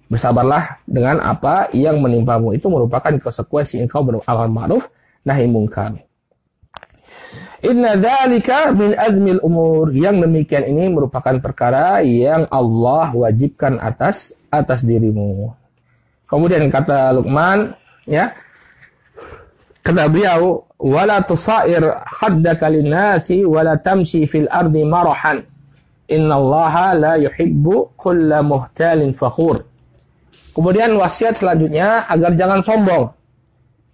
Bersabarlah dengan apa yang menimpamu. Itu merupakan konsekuensi engkau beramal ma'ruf nahi munkar. Inna dzalika min azmil umur. Yang demikian ini merupakan perkara yang Allah wajibkan atas atas dirimu. Kemudian kata Luqman, ya, kata beliau, wala tusair khaddaka linnasi wala tamshi fil ardi marahan. Innallaha la yuhibbu kulla muhtalin fakhur. Kemudian wasiat selanjutnya agar jangan sombong.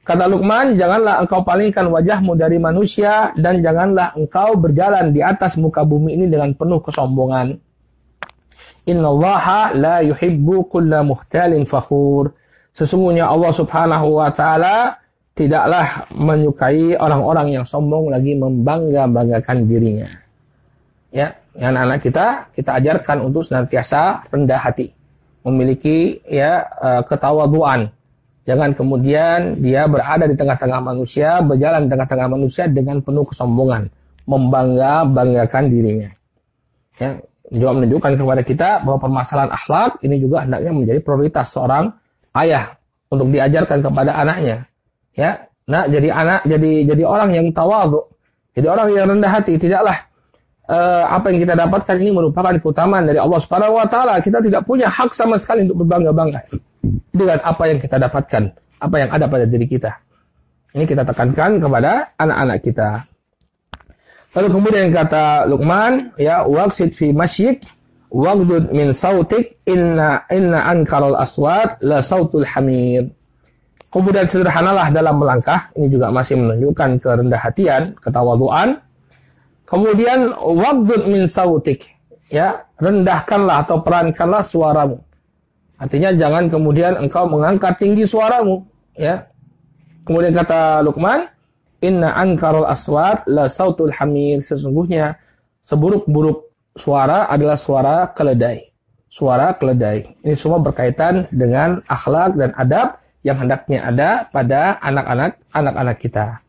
Kata Luqman, janganlah engkau palingkan wajahmu dari manusia dan janganlah engkau berjalan di atas muka bumi ini dengan penuh kesombongan. Innallaha la yuhibbu kulla muhtalin fakhur. Sesungguhnya Allah Subhanahu wa taala tidaklah menyukai orang-orang yang sombong lagi membangga-banggakan dirinya. Ya, yang anak kita kita ajarkan untuk senantiasa rendah hati, memiliki ya eh, ketawaduan. Jangan kemudian dia berada di tengah-tengah manusia, berjalan di tengah-tengah manusia dengan penuh kesombongan, membangga-banggakan dirinya. Ya, juga menunjukkan kepada kita bahwa permasalahan akhlak ini juga hendaknya menjadi prioritas seorang ayah untuk diajarkan kepada anaknya. Ya nah jadi anak jadi jadi orang yang tawadhu. Jadi orang yang rendah hati tidaklah uh, apa yang kita dapatkan ini merupakan keutamaan dari Allah Subhanahu wa taala. Kita tidak punya hak sama sekali untuk berbangga-bangga dengan apa yang kita dapatkan apa yang ada pada diri kita. Ini kita tekankan kepada anak-anak kita. Lalu kemudian kata Luqman ya waqsid fi masyik waghdud min sautik inna inna ankarul aswat la sautul hamir. Kemudian sederhanalah dalam melangkah, ini juga masih menunjukkan kerendah hatian, ketawaduan. Kemudian wabdud min sautik, ya, rendahkanlah atau perankanlah suaramu. Artinya jangan kemudian engkau mengangkat tinggi suaramu, ya. Kemudian kata Luqman, "Inna ankarul aswat la sautul hamir." Sesungguhnya seburuk-buruk suara adalah suara keledai. Suara keledai. Ini semua berkaitan dengan akhlak dan adab yang hendaknya ada pada anak-anak anak-anak kita.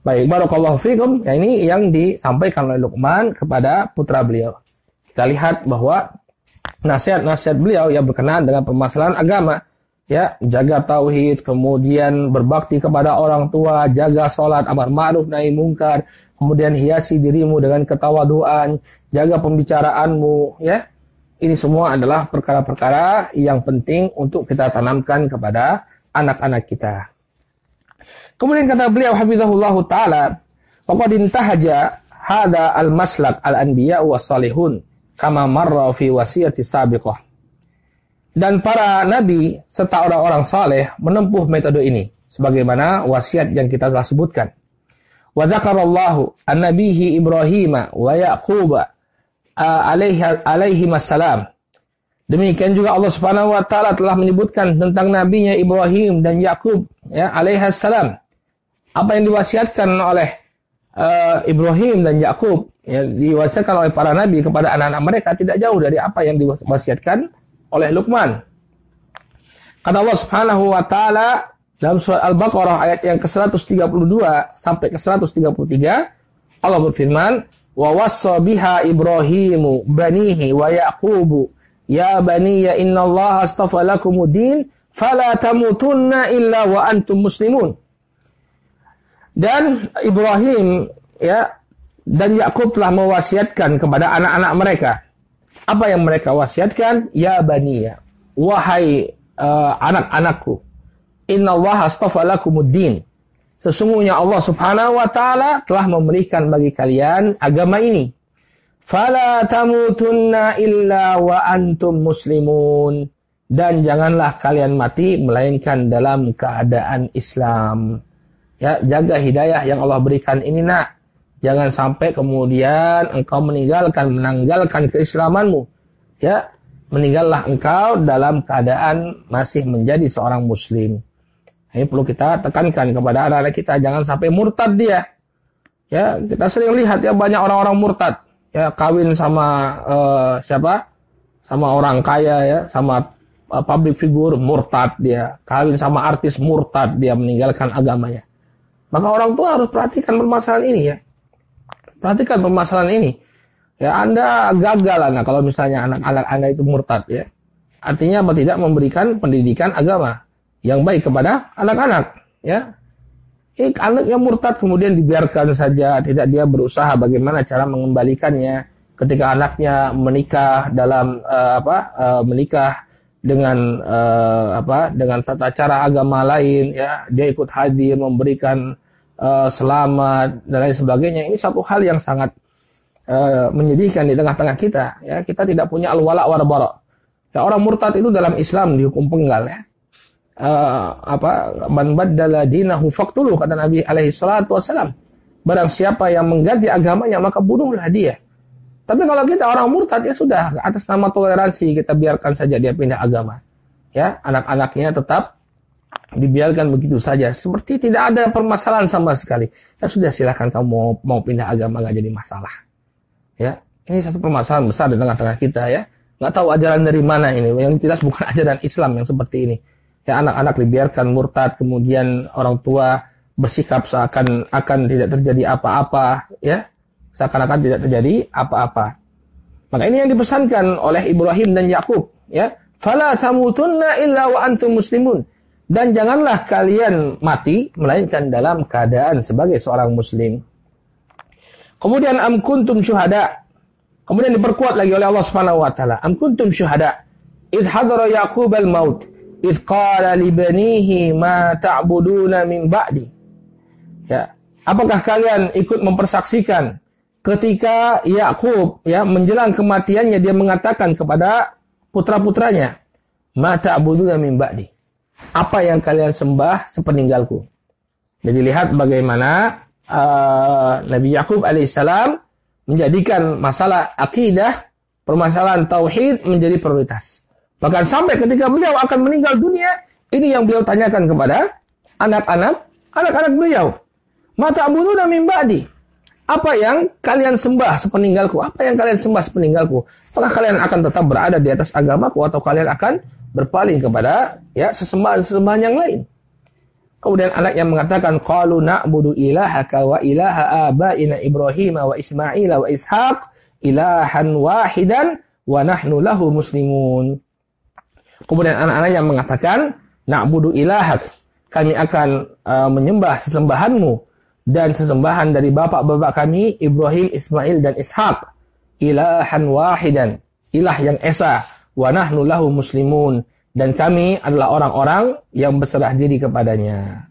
Baik, barakallahu fikum. Ya, ini yang disampaikan oleh Luqman kepada putra beliau. Kita lihat bahwa nasihat-nasihat beliau yang berkenaan dengan permasalahan agama, ya, jaga tauhid, kemudian berbakti kepada orang tua, jaga sholat, amar ma'ruf nahi mungkar, kemudian hiasi dirimu dengan ketawaduan, jaga pembicaraanmu, ya, ini semua adalah perkara-perkara yang penting untuk kita tanamkan kepada anak-anak kita. Kemudian kata beliau hafizahullah taala, "Faqad intahaja hada al-maslak al-anbiya wa salihun kama marra fi wasiyati sabiqah." Dan para nabi serta orang-orang saleh menempuh metode ini sebagaimana wasiat yang kita telah sebutkan. Wa dzakarallahu an-nabihi Ibrahim wa Yaquba alaihi alaihi masalam. Demikian juga Allah Subhanahu wa taala telah menyebutkan tentang nabinya Ibrahim dan Yakub ya alaihi salam. Apa yang diwasiatkan oleh uh, Ibrahim dan Yakub ya diwasiatkan oleh para nabi kepada anak-anak mereka tidak jauh dari apa yang diwasiatkan oleh Luqman. Kata Allah Subhanahu wa taala dalam surat Al-Baqarah ayat yang ke-132 sampai ke-133 Allah berfirman, "Wa wassa biha Ibrahimu banihi wa Yaqubu ya bani ya innallaha astafa lakumuddin fala tamutunna illa wa antum muslimun." Dan Ibrahim ya dan Yakub telah mewasiatkan kepada anak-anak mereka. Apa yang mereka wasiatkan? Ya baniya, wahai uh, anak-anakku, Inna Allah astafa lakumuddin. Sesungguhnya Allah subhanahu wa ta'ala telah memberikan bagi kalian agama ini. Fala tamutunna illa wa antum muslimun. Dan janganlah kalian mati melainkan dalam keadaan Islam. Ya, jaga hidayah yang Allah berikan ini nak. Jangan sampai kemudian engkau meninggalkan, menanggalkan keislamanmu. Ya, meninggallah engkau dalam keadaan masih menjadi seorang muslim. Ini perlu kita tekankan kepada anak-anak kita jangan sampai murtad dia. Ya, kita sering lihat ya banyak orang-orang murtad. Ya, kawin sama uh, siapa? Sama orang kaya ya, sama uh, public figure murtad dia. Kawin sama artis murtad dia meninggalkan agamanya. Maka orang tua harus perhatikan permasalahan ini ya. Perhatikan permasalahan ini. Ya, Anda gagal anak kalau misalnya anak-anak Anda itu murtad ya. Artinya apa? Tidak memberikan pendidikan agama yang baik kepada anak-anak, ya. Eh, anak yang murtad kemudian dibiarkan saja, tidak dia berusaha bagaimana cara mengembalikannya ketika anaknya menikah dalam uh, apa? Uh, menikah dengan uh, apa? dengan tata cara agama lain, ya. Dia ikut hadir memberikan uh, selamat dan lain sebagainya. Ini satu hal yang sangat uh, menyedihkan di tengah-tengah kita, ya. Kita tidak punya al-wala war Ya, orang murtad itu dalam Islam dihukum penggal ya uh, apa man baddala dinahu kata Nabi alaihi salatu wasalam. Barang siapa yang mengganti agamanya maka bunuhlah dia. Tapi kalau kita orang murtad ya sudah atas nama toleransi kita biarkan saja dia pindah agama. Ya, anak-anaknya tetap dibiarkan begitu saja seperti tidak ada permasalahan sama sekali. Ya sudah silahkan kamu mau, mau pindah agama nggak jadi masalah. Ya, ini satu permasalahan besar di tengah-tengah kita ya. Nggak tahu ajaran dari mana ini. Yang jelas bukan ajaran Islam yang seperti ini ya anak-anak dibiarkan murtad kemudian orang tua bersikap seakan akan tidak terjadi apa-apa ya seakan-akan tidak terjadi apa-apa maka ini yang dipesankan oleh Ibrahim dan Yakub ya fala tamutunna illa wa antum muslimun dan janganlah kalian mati melainkan dalam keadaan sebagai seorang muslim. Kemudian am kuntum syuhada. Kemudian diperkuat lagi oleh Allah Subhanahu wa taala. Am kuntum syuhada. Id hadara yaqub al maut idh qala li banihi ma ta'buduna min ba'di. Ya, apakah kalian ikut mempersaksikan ketika Yakub ya menjelang kematiannya dia mengatakan kepada putra-putranya, "Ma ta'buduna min ba'di." Apa yang kalian sembah sepeninggalku. Jadi lihat bagaimana uh, Nabi Yakub alaihissalam menjadikan masalah akidah, permasalahan tauhid menjadi prioritas. Bahkan sampai ketika beliau akan meninggal dunia, ini yang beliau tanyakan kepada anak-anak, anak-anak beliau. Mata dan ba'di. Apa yang kalian sembah sepeninggalku? Apa yang kalian sembah sepeninggalku? Apakah kalian akan tetap berada di atas agamaku atau kalian akan berpaling kepada ya sesembahan-sesembahan yang lain? Kemudian anak yang mengatakan qalu na'budu ilahaka wa ilaha abaina Ibrahim wa Ismail wa Ishaq ilahan wahidan wa nahnu lahu muslimun. Kemudian anak-anaknya mengatakan, Na'budu ilahak. Kami akan uh, menyembah sesembahanmu dan sesembahan dari bapak-bapak kami Ibrahim, Ismail dan Ishak. Ilahan wahidan. Ilah yang esa. Wa nahnu lahu muslimun. Dan kami adalah orang-orang yang berserah diri kepadanya.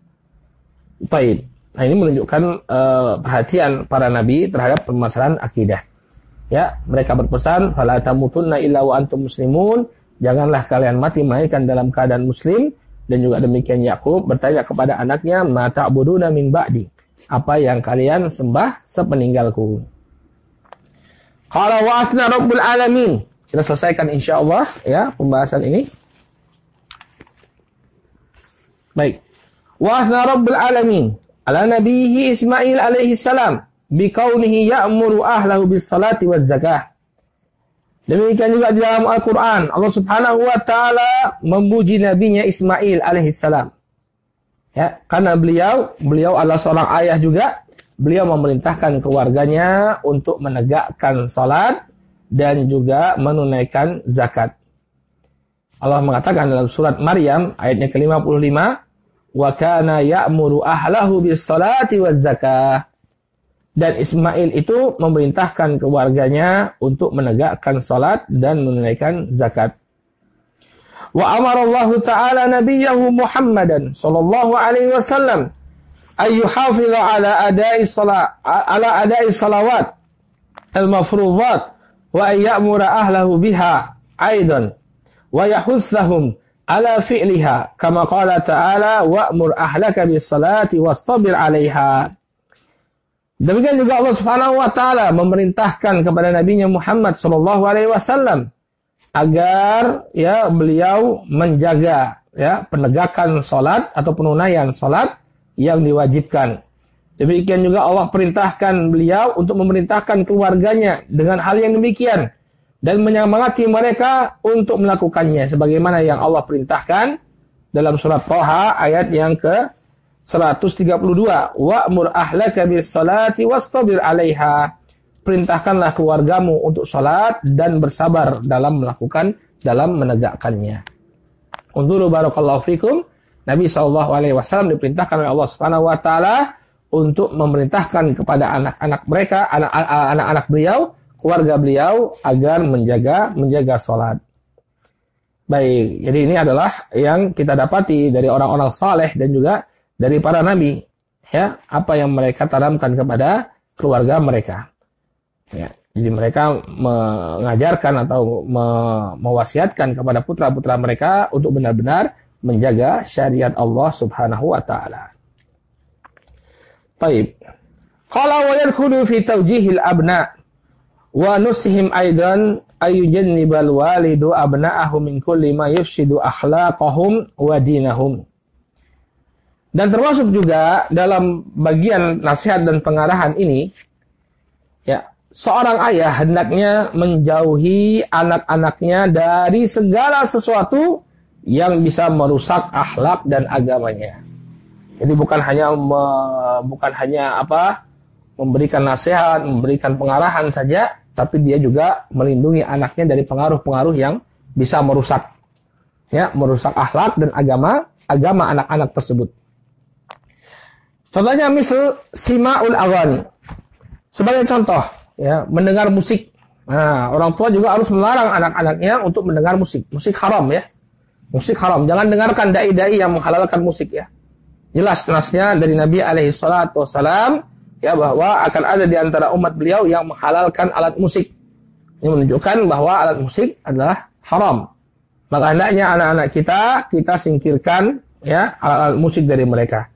Baik. Nah ini menunjukkan uh, perhatian para nabi terhadap permasalahan akidah. Ya, mereka berpesan, "Fala tamutunna illa wa antum muslimun." Janganlah kalian mati melainkan dalam keadaan muslim dan juga demikian Yakub bertanya kepada anaknya, "Mata ta'buduna min ba'di?" Apa yang kalian sembah sepeninggalku? Qala wa asna rabbul alamin. Kita selesaikan insyaallah ya pembahasan ini. Baik. Wa rabbul alamin ala nabiyhi Ismail alaihi salam bi kaunihi ya'muru ahlahu bis salati waz zakah Demikian juga di dalam Al-Quran. Allah subhanahu wa ta'ala memuji nabinya Ismail alaihissalam. Ya, karena beliau, beliau adalah seorang ayah juga. Beliau memerintahkan keluarganya untuk menegakkan salat dan juga menunaikan zakat. Allah mengatakan dalam surat Maryam ayatnya ke-55, "Wa kana ya'muru ahlahu bis salati waz zakah." Dan Ismail itu memerintahkan keluarganya untuk menegakkan salat dan menunaikan zakat. Wa amara Allah Ta'ala nabiyahu Muhammadan sallallahu alaihi wasallam ay yuhafiza ala ada'i salat ala ada'i salawat al-mafruḍat wa ay ya'mura ahlahu biha aidan. Wa yahuthahum ala fi'liha. Kama qala ta'ala wa'mur ahlaka bis salati wastabir 'alaiha. Demikian juga Allah Subhanahu wa taala memerintahkan kepada nabinya Muhammad sallallahu alaihi wasallam agar ya beliau menjaga ya penegakan salat atau penunaian salat yang diwajibkan. Demikian juga Allah perintahkan beliau untuk memerintahkan keluarganya dengan hal yang demikian dan menyemangati mereka untuk melakukannya sebagaimana yang Allah perintahkan dalam surat Thaha ayat yang ke 132 wa'mur ahlaka bis salati wastabir 'alaiha. Perintahkanlah keluargamu untuk salat dan bersabar dalam melakukan dalam menegakkannya. Unzuru barakallahu fikum. Nabi sallallahu wasallam diperintahkan oleh Allah Subhanahu untuk memerintahkan kepada anak-anak mereka anak-anak beliau keluarga beliau agar menjaga menjaga salat Baik, jadi ini adalah yang kita dapati dari orang-orang saleh dan juga dari para nabi ya apa yang mereka tanamkan kepada keluarga mereka ya jadi mereka mengajarkan atau me mewasiatkan kepada putra-putra mereka untuk benar-benar menjaga syariat Allah Subhanahu wa taala. Baik. Qala wa yadkhulu fi tawjihil abna wa nushim aidan ayujannibal walidu abna'ahu min kulli ma yufsidu akhlaqahum wa dinahum. Dan termasuk juga dalam bagian nasihat dan pengarahan ini, ya, seorang ayah hendaknya menjauhi anak-anaknya dari segala sesuatu yang bisa merusak akhlak dan agamanya. Jadi bukan hanya me, bukan hanya apa memberikan nasihat, memberikan pengarahan saja, tapi dia juga melindungi anaknya dari pengaruh-pengaruh yang bisa merusak ya, merusak akhlak dan agama agama anak-anak tersebut. Contohnya misal simaul awani. Sebagai contoh, ya, mendengar musik. Nah, orang tua juga harus melarang anak-anaknya untuk mendengar musik. Musik haram ya. Musik haram. Jangan dengarkan dai-dai yang menghalalkan musik ya. Jelas-jelasnya dari Nabi alaihi salatu wasalam ya bahwa akan ada di antara umat beliau yang menghalalkan alat musik. Ini menunjukkan bahwa alat musik adalah haram. Maka hendaknya anak-anak kita kita singkirkan ya alat, -alat musik dari mereka.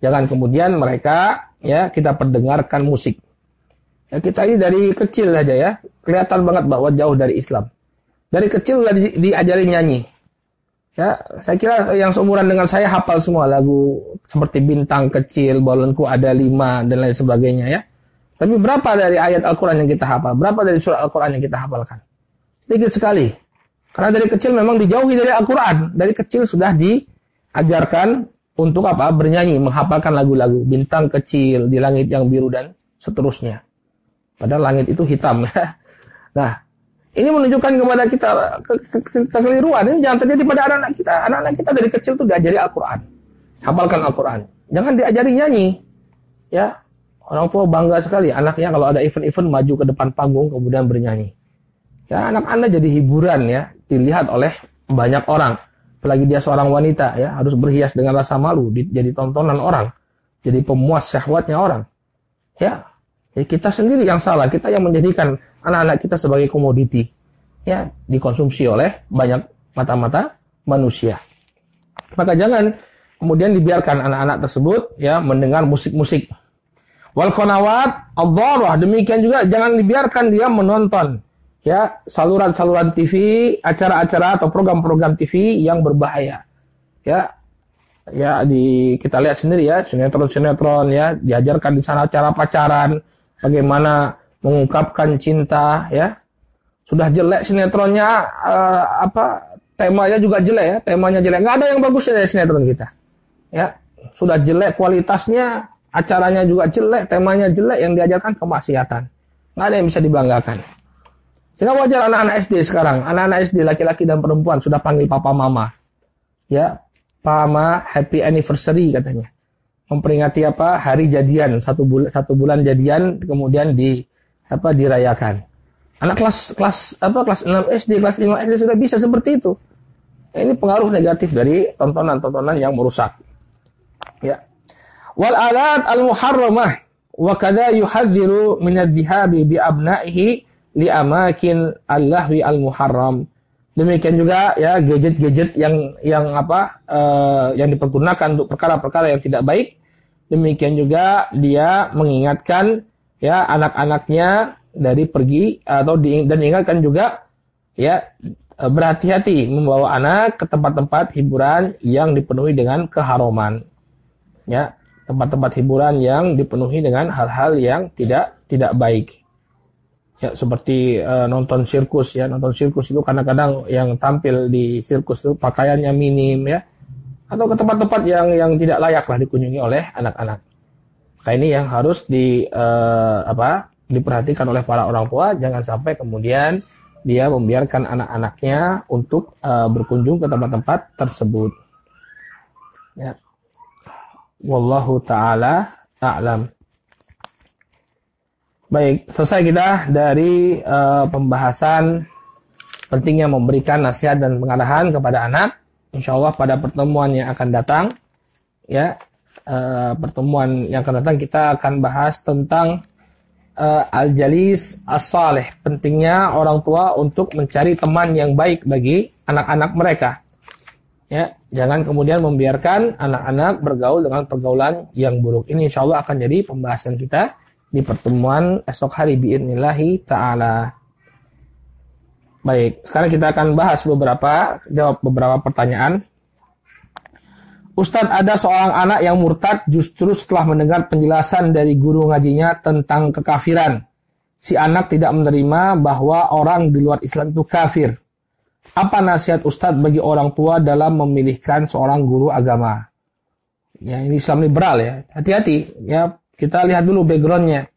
Jangan kemudian mereka ya kita perdengarkan musik. Ya, kita ini dari kecil aja ya, kelihatan banget bahwa jauh dari Islam. Dari kecil diajari nyanyi. Ya, saya kira yang seumuran dengan saya hafal semua lagu seperti bintang kecil, balonku ada lima dan lain sebagainya ya. Tapi berapa dari ayat Al-Quran yang kita hafal? Berapa dari surat Al-Quran yang kita hafalkan? Sedikit sekali. Karena dari kecil memang dijauhi dari Al-Quran. Dari kecil sudah diajarkan untuk apa? Bernyanyi, menghafalkan lagu-lagu, bintang kecil di langit yang biru dan seterusnya. Padahal langit itu hitam. nah, ini menunjukkan kepada kita ke, ke, ke, kekeliruan. Ini jangan terjadi pada anak-anak kita. Anak-anak kita dari kecil tuh diajari Al-Quran. Hafalkan Al-Quran. Jangan diajari nyanyi. Ya, orang tua bangga sekali. Anaknya kalau ada event-event maju ke depan panggung kemudian bernyanyi. Ya, anak anda jadi hiburan ya. Dilihat oleh banyak orang apalagi dia seorang wanita ya harus berhias dengan rasa malu jadi tontonan orang jadi pemuas syahwatnya orang ya jadi kita sendiri yang salah kita yang menjadikan anak-anak kita sebagai komoditi ya dikonsumsi oleh banyak mata-mata manusia maka jangan kemudian dibiarkan anak-anak tersebut ya mendengar musik-musik wal qanawat demikian juga jangan dibiarkan dia menonton ya saluran-saluran TV, acara-acara atau program-program TV yang berbahaya. Ya. Ya, di kita lihat sendiri ya, sinetron-sinetron ya, diajarkan di sana cara pacaran, bagaimana mengungkapkan cinta ya. Sudah jelek sinetronnya uh, apa temanya juga jelek ya, temanya jelek. Nggak ada yang bagus dari sinetron kita. Ya, sudah jelek kualitasnya, acaranya juga jelek, temanya jelek yang diajarkan kemaksiatan. Nggak ada yang bisa dibanggakan. Sehingga wajar anak-anak SD sekarang, anak-anak SD laki-laki dan perempuan sudah panggil papa mama. Ya, pama happy anniversary katanya. Memperingati apa? Hari jadian, satu bulan satu bulan jadian kemudian di apa dirayakan. Anak kelas kelas apa kelas 6 SD, kelas 5 SD sudah bisa seperti itu. Ini pengaruh negatif dari tontonan-tontonan yang merusak. Ya. Wal alat al muharramah wa kada yuhadziru min adh-dhahabi bi abna'ihi li amakin al-lahwi al muharram. Demikian juga ya gadget-gadget yang yang apa uh, yang dipergunakan untuk perkara-perkara yang tidak baik. Demikian juga dia mengingatkan ya anak-anaknya dari pergi atau di, dan ingatkan juga ya berhati-hati membawa anak ke tempat-tempat hiburan yang dipenuhi dengan keharuman. Ya, tempat-tempat hiburan yang dipenuhi dengan hal-hal yang tidak tidak baik. Ya, seperti uh, nonton sirkus ya, nonton sirkus itu kadang-kadang yang tampil di sirkus itu pakaiannya minim ya. Atau ke tempat-tempat yang yang tidak layak lah dikunjungi oleh anak-anak. Nah, ini yang harus di uh, apa? diperhatikan oleh para orang tua jangan sampai kemudian dia membiarkan anak-anaknya untuk uh, berkunjung ke tempat-tempat tersebut. Ya. Wallahu taala a'lam. Baik, selesai kita dari uh, pembahasan pentingnya memberikan nasihat dan pengarahan kepada anak. Insya Allah pada pertemuan yang akan datang, ya uh, pertemuan yang akan datang kita akan bahas tentang uh, al-jalis as-salih. Pentingnya orang tua untuk mencari teman yang baik bagi anak-anak mereka. Ya, jangan kemudian membiarkan anak-anak bergaul dengan pergaulan yang buruk. Ini insya Allah akan jadi pembahasan kita di pertemuan esok hari biidnillahi ta'ala. Baik, sekarang kita akan bahas beberapa, jawab beberapa pertanyaan Ustadz ada seorang anak yang murtad justru setelah mendengar penjelasan dari guru ngajinya tentang kekafiran. Si anak tidak menerima bahwa orang di luar Islam itu kafir. Apa nasihat Ustadz bagi orang tua dalam memilihkan seorang guru agama? Ya, ini Islam liberal ya. Hati-hati ya. Kita lihat dulu backgroundnya.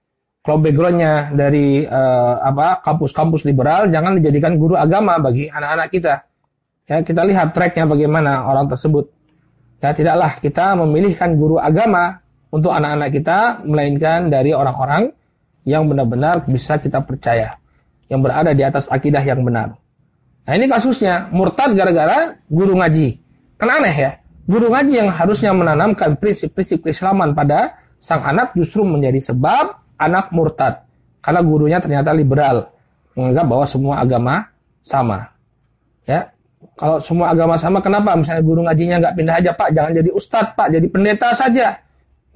Kalau backgroundnya dari uh, apa kampus-kampus liberal, jangan dijadikan guru agama bagi anak-anak kita. Ya, kita lihat tracknya bagaimana orang tersebut. Ya, tidaklah kita memilihkan guru agama untuk anak-anak kita, melainkan dari orang-orang yang benar-benar bisa kita percaya. Yang berada di atas akidah yang benar. Nah ini kasusnya, murtad gara-gara guru ngaji. Kan aneh ya? Guru ngaji yang harusnya menanamkan prinsip-prinsip keislaman pada sang anak justru menjadi sebab anak murtad. Karena gurunya ternyata liberal. Menganggap bahwa semua agama sama. Ya, kalau semua agama sama, kenapa? Misalnya guru ngajinya nggak pindah aja, Pak. Jangan jadi ustadz, Pak. Jadi pendeta saja.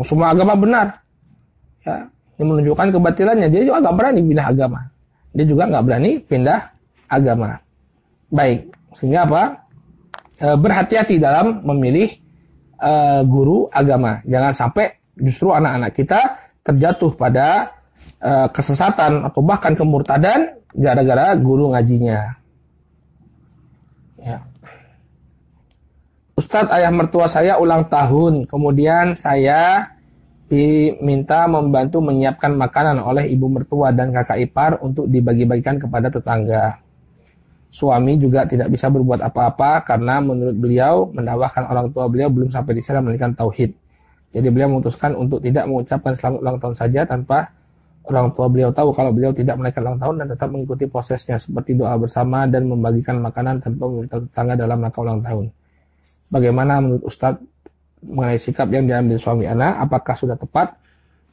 Semua agama benar. Ya, ini menunjukkan kebatilannya. Dia juga nggak berani pindah agama. Dia juga nggak berani pindah agama. Baik. Sehingga apa? E, berhati-hati dalam memilih e, guru agama. Jangan sampai justru anak-anak kita terjatuh pada e, kesesatan atau bahkan kemurtadan gara-gara guru ngajinya. Ya. Ustadz ayah mertua saya ulang tahun, kemudian saya diminta membantu menyiapkan makanan oleh ibu mertua dan kakak ipar untuk dibagi-bagikan kepada tetangga. Suami juga tidak bisa berbuat apa-apa karena menurut beliau mendakwahkan orang tua beliau belum sampai di sana menunaikan tauhid. Jadi beliau memutuskan untuk tidak mengucapkan selamat ulang tahun saja tanpa orang tua beliau tahu kalau beliau tidak menaikkan ulang tahun dan tetap mengikuti prosesnya seperti doa bersama dan membagikan makanan tanpa meminta tetangga dalam rangka ulang tahun. Bagaimana menurut Ustadz mengenai sikap yang diambil suami anak? Apakah sudah tepat?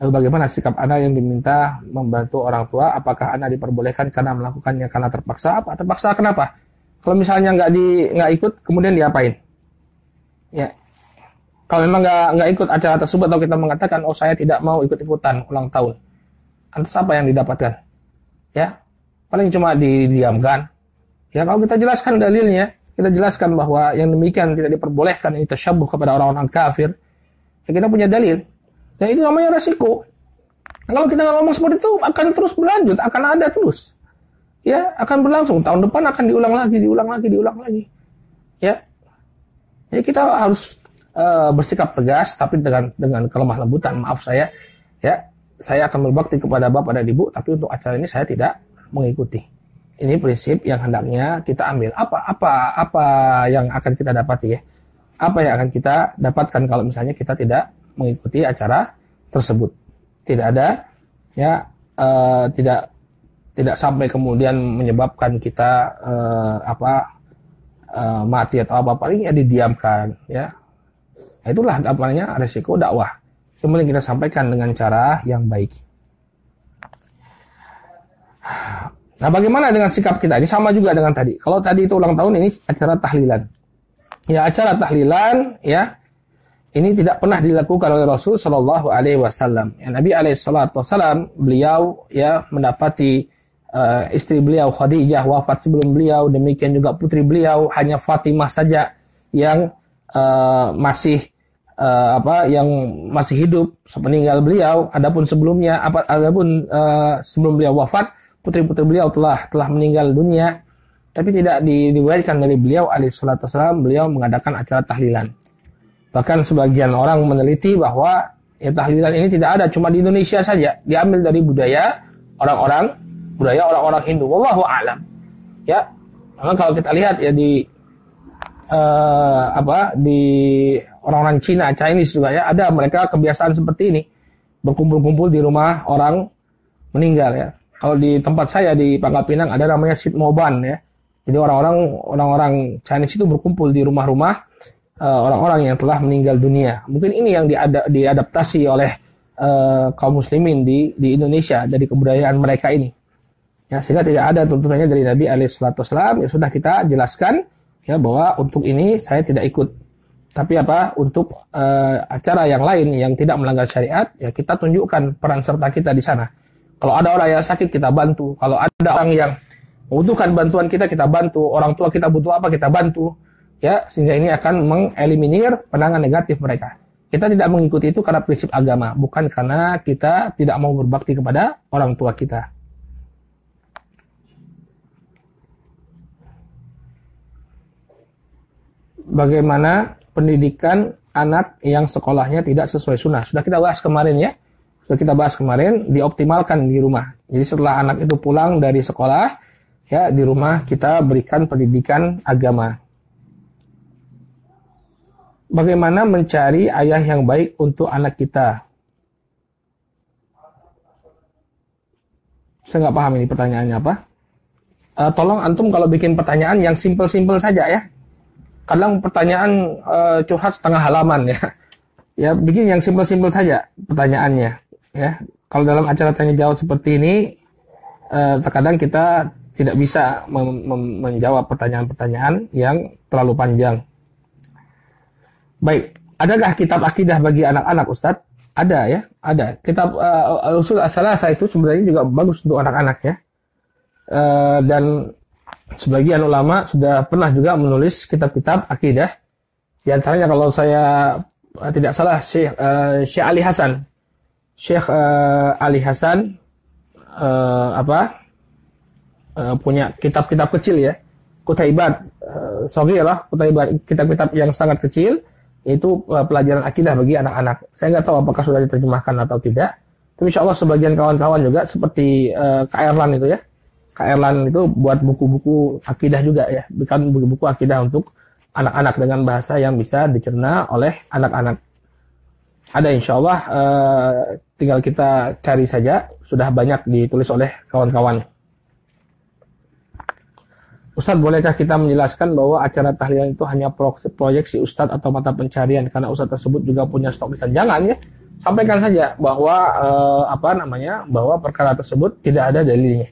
Lalu bagaimana sikap anak yang diminta membantu orang tua? Apakah anak diperbolehkan karena melakukannya karena terpaksa? Apa terpaksa kenapa? Kalau misalnya nggak di nggak ikut, kemudian diapain? Ya, kalau memang nggak nggak ikut acara tersebut atau kita mengatakan oh saya tidak mau ikut ikutan ulang tahun Lantas apa yang didapatkan? Ya, paling cuma didiamkan. Ya, kalau kita jelaskan dalilnya, kita jelaskan bahwa yang demikian tidak diperbolehkan ini tersyabuh kepada orang-orang kafir. Ya, kita punya dalil. Dan itu namanya resiko. Nah, kalau kita nggak ngomong seperti itu, akan terus berlanjut, akan ada terus. ya akan berlangsung. Tahun depan akan diulang lagi, diulang lagi, diulang lagi. Ya. Jadi kita harus uh, bersikap tegas tapi dengan dengan kelemah lembutan. Maaf saya ya, saya akan berbakti kepada Bapak dan Ibu tapi untuk acara ini saya tidak mengikuti. Ini prinsip yang hendaknya kita ambil. Apa apa apa yang akan kita dapati ya? Apa yang akan kita dapatkan kalau misalnya kita tidak mengikuti acara tersebut? Tidak ada ya uh, tidak tidak sampai kemudian menyebabkan kita uh, apa uh, mati atau apa paling ya didiamkan ya itulah apa namanya resiko dakwah. Kemudian kita sampaikan dengan cara yang baik. Nah bagaimana dengan sikap kita? Ini sama juga dengan tadi. Kalau tadi itu ulang tahun ini acara tahlilan. Ya acara tahlilan ya ini tidak pernah dilakukan oleh Rasul Shallallahu Alaihi Wasallam. Ya, Nabi Alaihi Wasallam beliau ya mendapati uh, istri beliau Khadijah wafat sebelum beliau, demikian juga putri beliau hanya Fatimah saja yang uh, masih uh, apa yang masih hidup sepeninggal beliau. Adapun sebelumnya apa adapun uh, sebelum beliau wafat, putri-putri beliau telah telah meninggal dunia. Tapi tidak diriwayatkan dari beliau alaihissalam beliau mengadakan acara tahlilan. Bahkan sebagian orang meneliti bahwa ya tahlilan ini tidak ada cuma di Indonesia saja, diambil dari budaya orang-orang budaya orang-orang Hindu. Wallahu a'lam. Ya. Kalau kita lihat ya di uh, apa di orang-orang Cina, Chinese juga ya, ada mereka kebiasaan seperti ini. Berkumpul-kumpul di rumah orang meninggal ya. Kalau di tempat saya di Pangkal Pinang ada namanya Sitmoban ya. Jadi orang-orang orang-orang Chinese itu berkumpul di rumah-rumah uh, orang-orang yang telah meninggal dunia. Mungkin ini yang diada, diadaptasi oleh uh, kaum muslimin di di Indonesia dari kebudayaan mereka ini. Ya, sehingga tidak ada tuntunannya dari Nabi Alaihissalam. Ya sudah kita jelaskan ya bahwa untuk ini saya tidak ikut. Tapi apa untuk uh, acara yang lain yang tidak melanggar syariat ya kita tunjukkan peran serta kita di sana. Kalau ada orang yang sakit kita bantu. Kalau ada orang yang membutuhkan bantuan kita kita bantu. Orang tua kita butuh apa kita bantu. Ya sehingga ini akan mengeliminir penangan negatif mereka. Kita tidak mengikuti itu karena prinsip agama, bukan karena kita tidak mau berbakti kepada orang tua kita. bagaimana pendidikan anak yang sekolahnya tidak sesuai sunnah. Sudah kita bahas kemarin ya. Sudah kita bahas kemarin, dioptimalkan di rumah. Jadi setelah anak itu pulang dari sekolah, ya di rumah kita berikan pendidikan agama. Bagaimana mencari ayah yang baik untuk anak kita? Saya nggak paham ini pertanyaannya apa. Uh, tolong antum kalau bikin pertanyaan yang simple-simple saja ya kadang pertanyaan uh, curhat setengah halaman ya. Ya bikin yang simpel-simpel saja pertanyaannya ya. Kalau dalam acara tanya jawab seperti ini uh, terkadang kita tidak bisa menjawab pertanyaan-pertanyaan yang terlalu panjang. Baik, adakah kitab akidah bagi anak-anak Ustadz? Ada ya, ada. Kitab uh, Usul Asalasa itu sebenarnya juga bagus untuk anak-anak ya. Uh, dan sebagian ulama sudah pernah juga menulis kitab-kitab akidah. Di antaranya kalau saya uh, tidak salah Syekh uh, Syekh Ali Hasan. Syekh uh, Ali Hasan uh, apa? Uh, punya kitab-kitab kecil ya. Kutaibat uh, Soghirah, Kutaibat kitab-kitab yang sangat kecil itu pelajaran akidah bagi anak-anak. Saya nggak tahu apakah sudah diterjemahkan atau tidak. Tapi insya Allah sebagian kawan-kawan juga seperti uh, Kairlan itu ya, Kairlan itu buat buku-buku akidah juga ya, bukan buku-buku akidah untuk anak-anak dengan bahasa yang bisa dicerna oleh anak-anak. Ada insya Allah, uh, tinggal kita cari saja, sudah banyak ditulis oleh kawan-kawan. Ustadz, bolehkah kita menjelaskan bahwa acara tahlilan itu hanya proyek si Ustadz atau mata pencarian karena Ustadz tersebut juga punya stok lisan? Jangan ya, sampaikan saja bahwa uh, apa namanya bahwa perkara tersebut tidak ada dalilnya.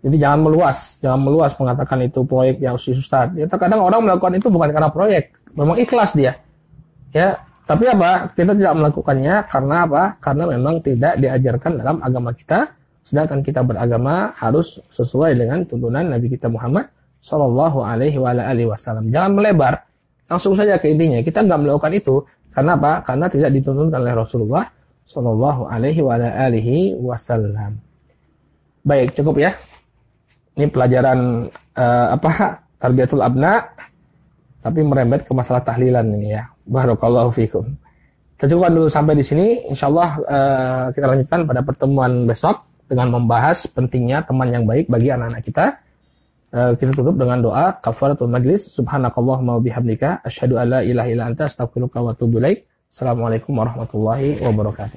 Jadi jangan meluas, jangan meluas mengatakan itu proyek yang usia Ustaz. Ya terkadang orang melakukan itu bukan karena proyek, memang ikhlas dia. Ya, tapi apa? Kita tidak melakukannya karena apa? Karena memang tidak diajarkan dalam agama kita. Sedangkan kita beragama harus sesuai dengan tuntunan Nabi kita Muhammad Shallallahu Alaihi Wasallam. Jangan melebar, langsung saja ke intinya. Kita nggak melakukan itu karena apa? Karena tidak dituntun oleh Rasulullah Shallallahu Alaihi Wasallam. Baik, cukup ya. Ini pelajaran uh, apa? Tarbiyatul abna tapi merembet ke masalah tahlilan ini ya. Barakallahu fikum. Kita cukupkan dulu sampai di sini. Insyaallah uh, kita lanjutkan pada pertemuan besok dengan membahas pentingnya teman yang baik bagi anak-anak kita. Uh, kita tutup dengan doa kafaratul majlis. Subhanakallahumma bihamdika asyhadu alla ilaha illa anta astaghfiruka wa atubu ilaik. Assalamualaikum warahmatullahi wabarakatuh.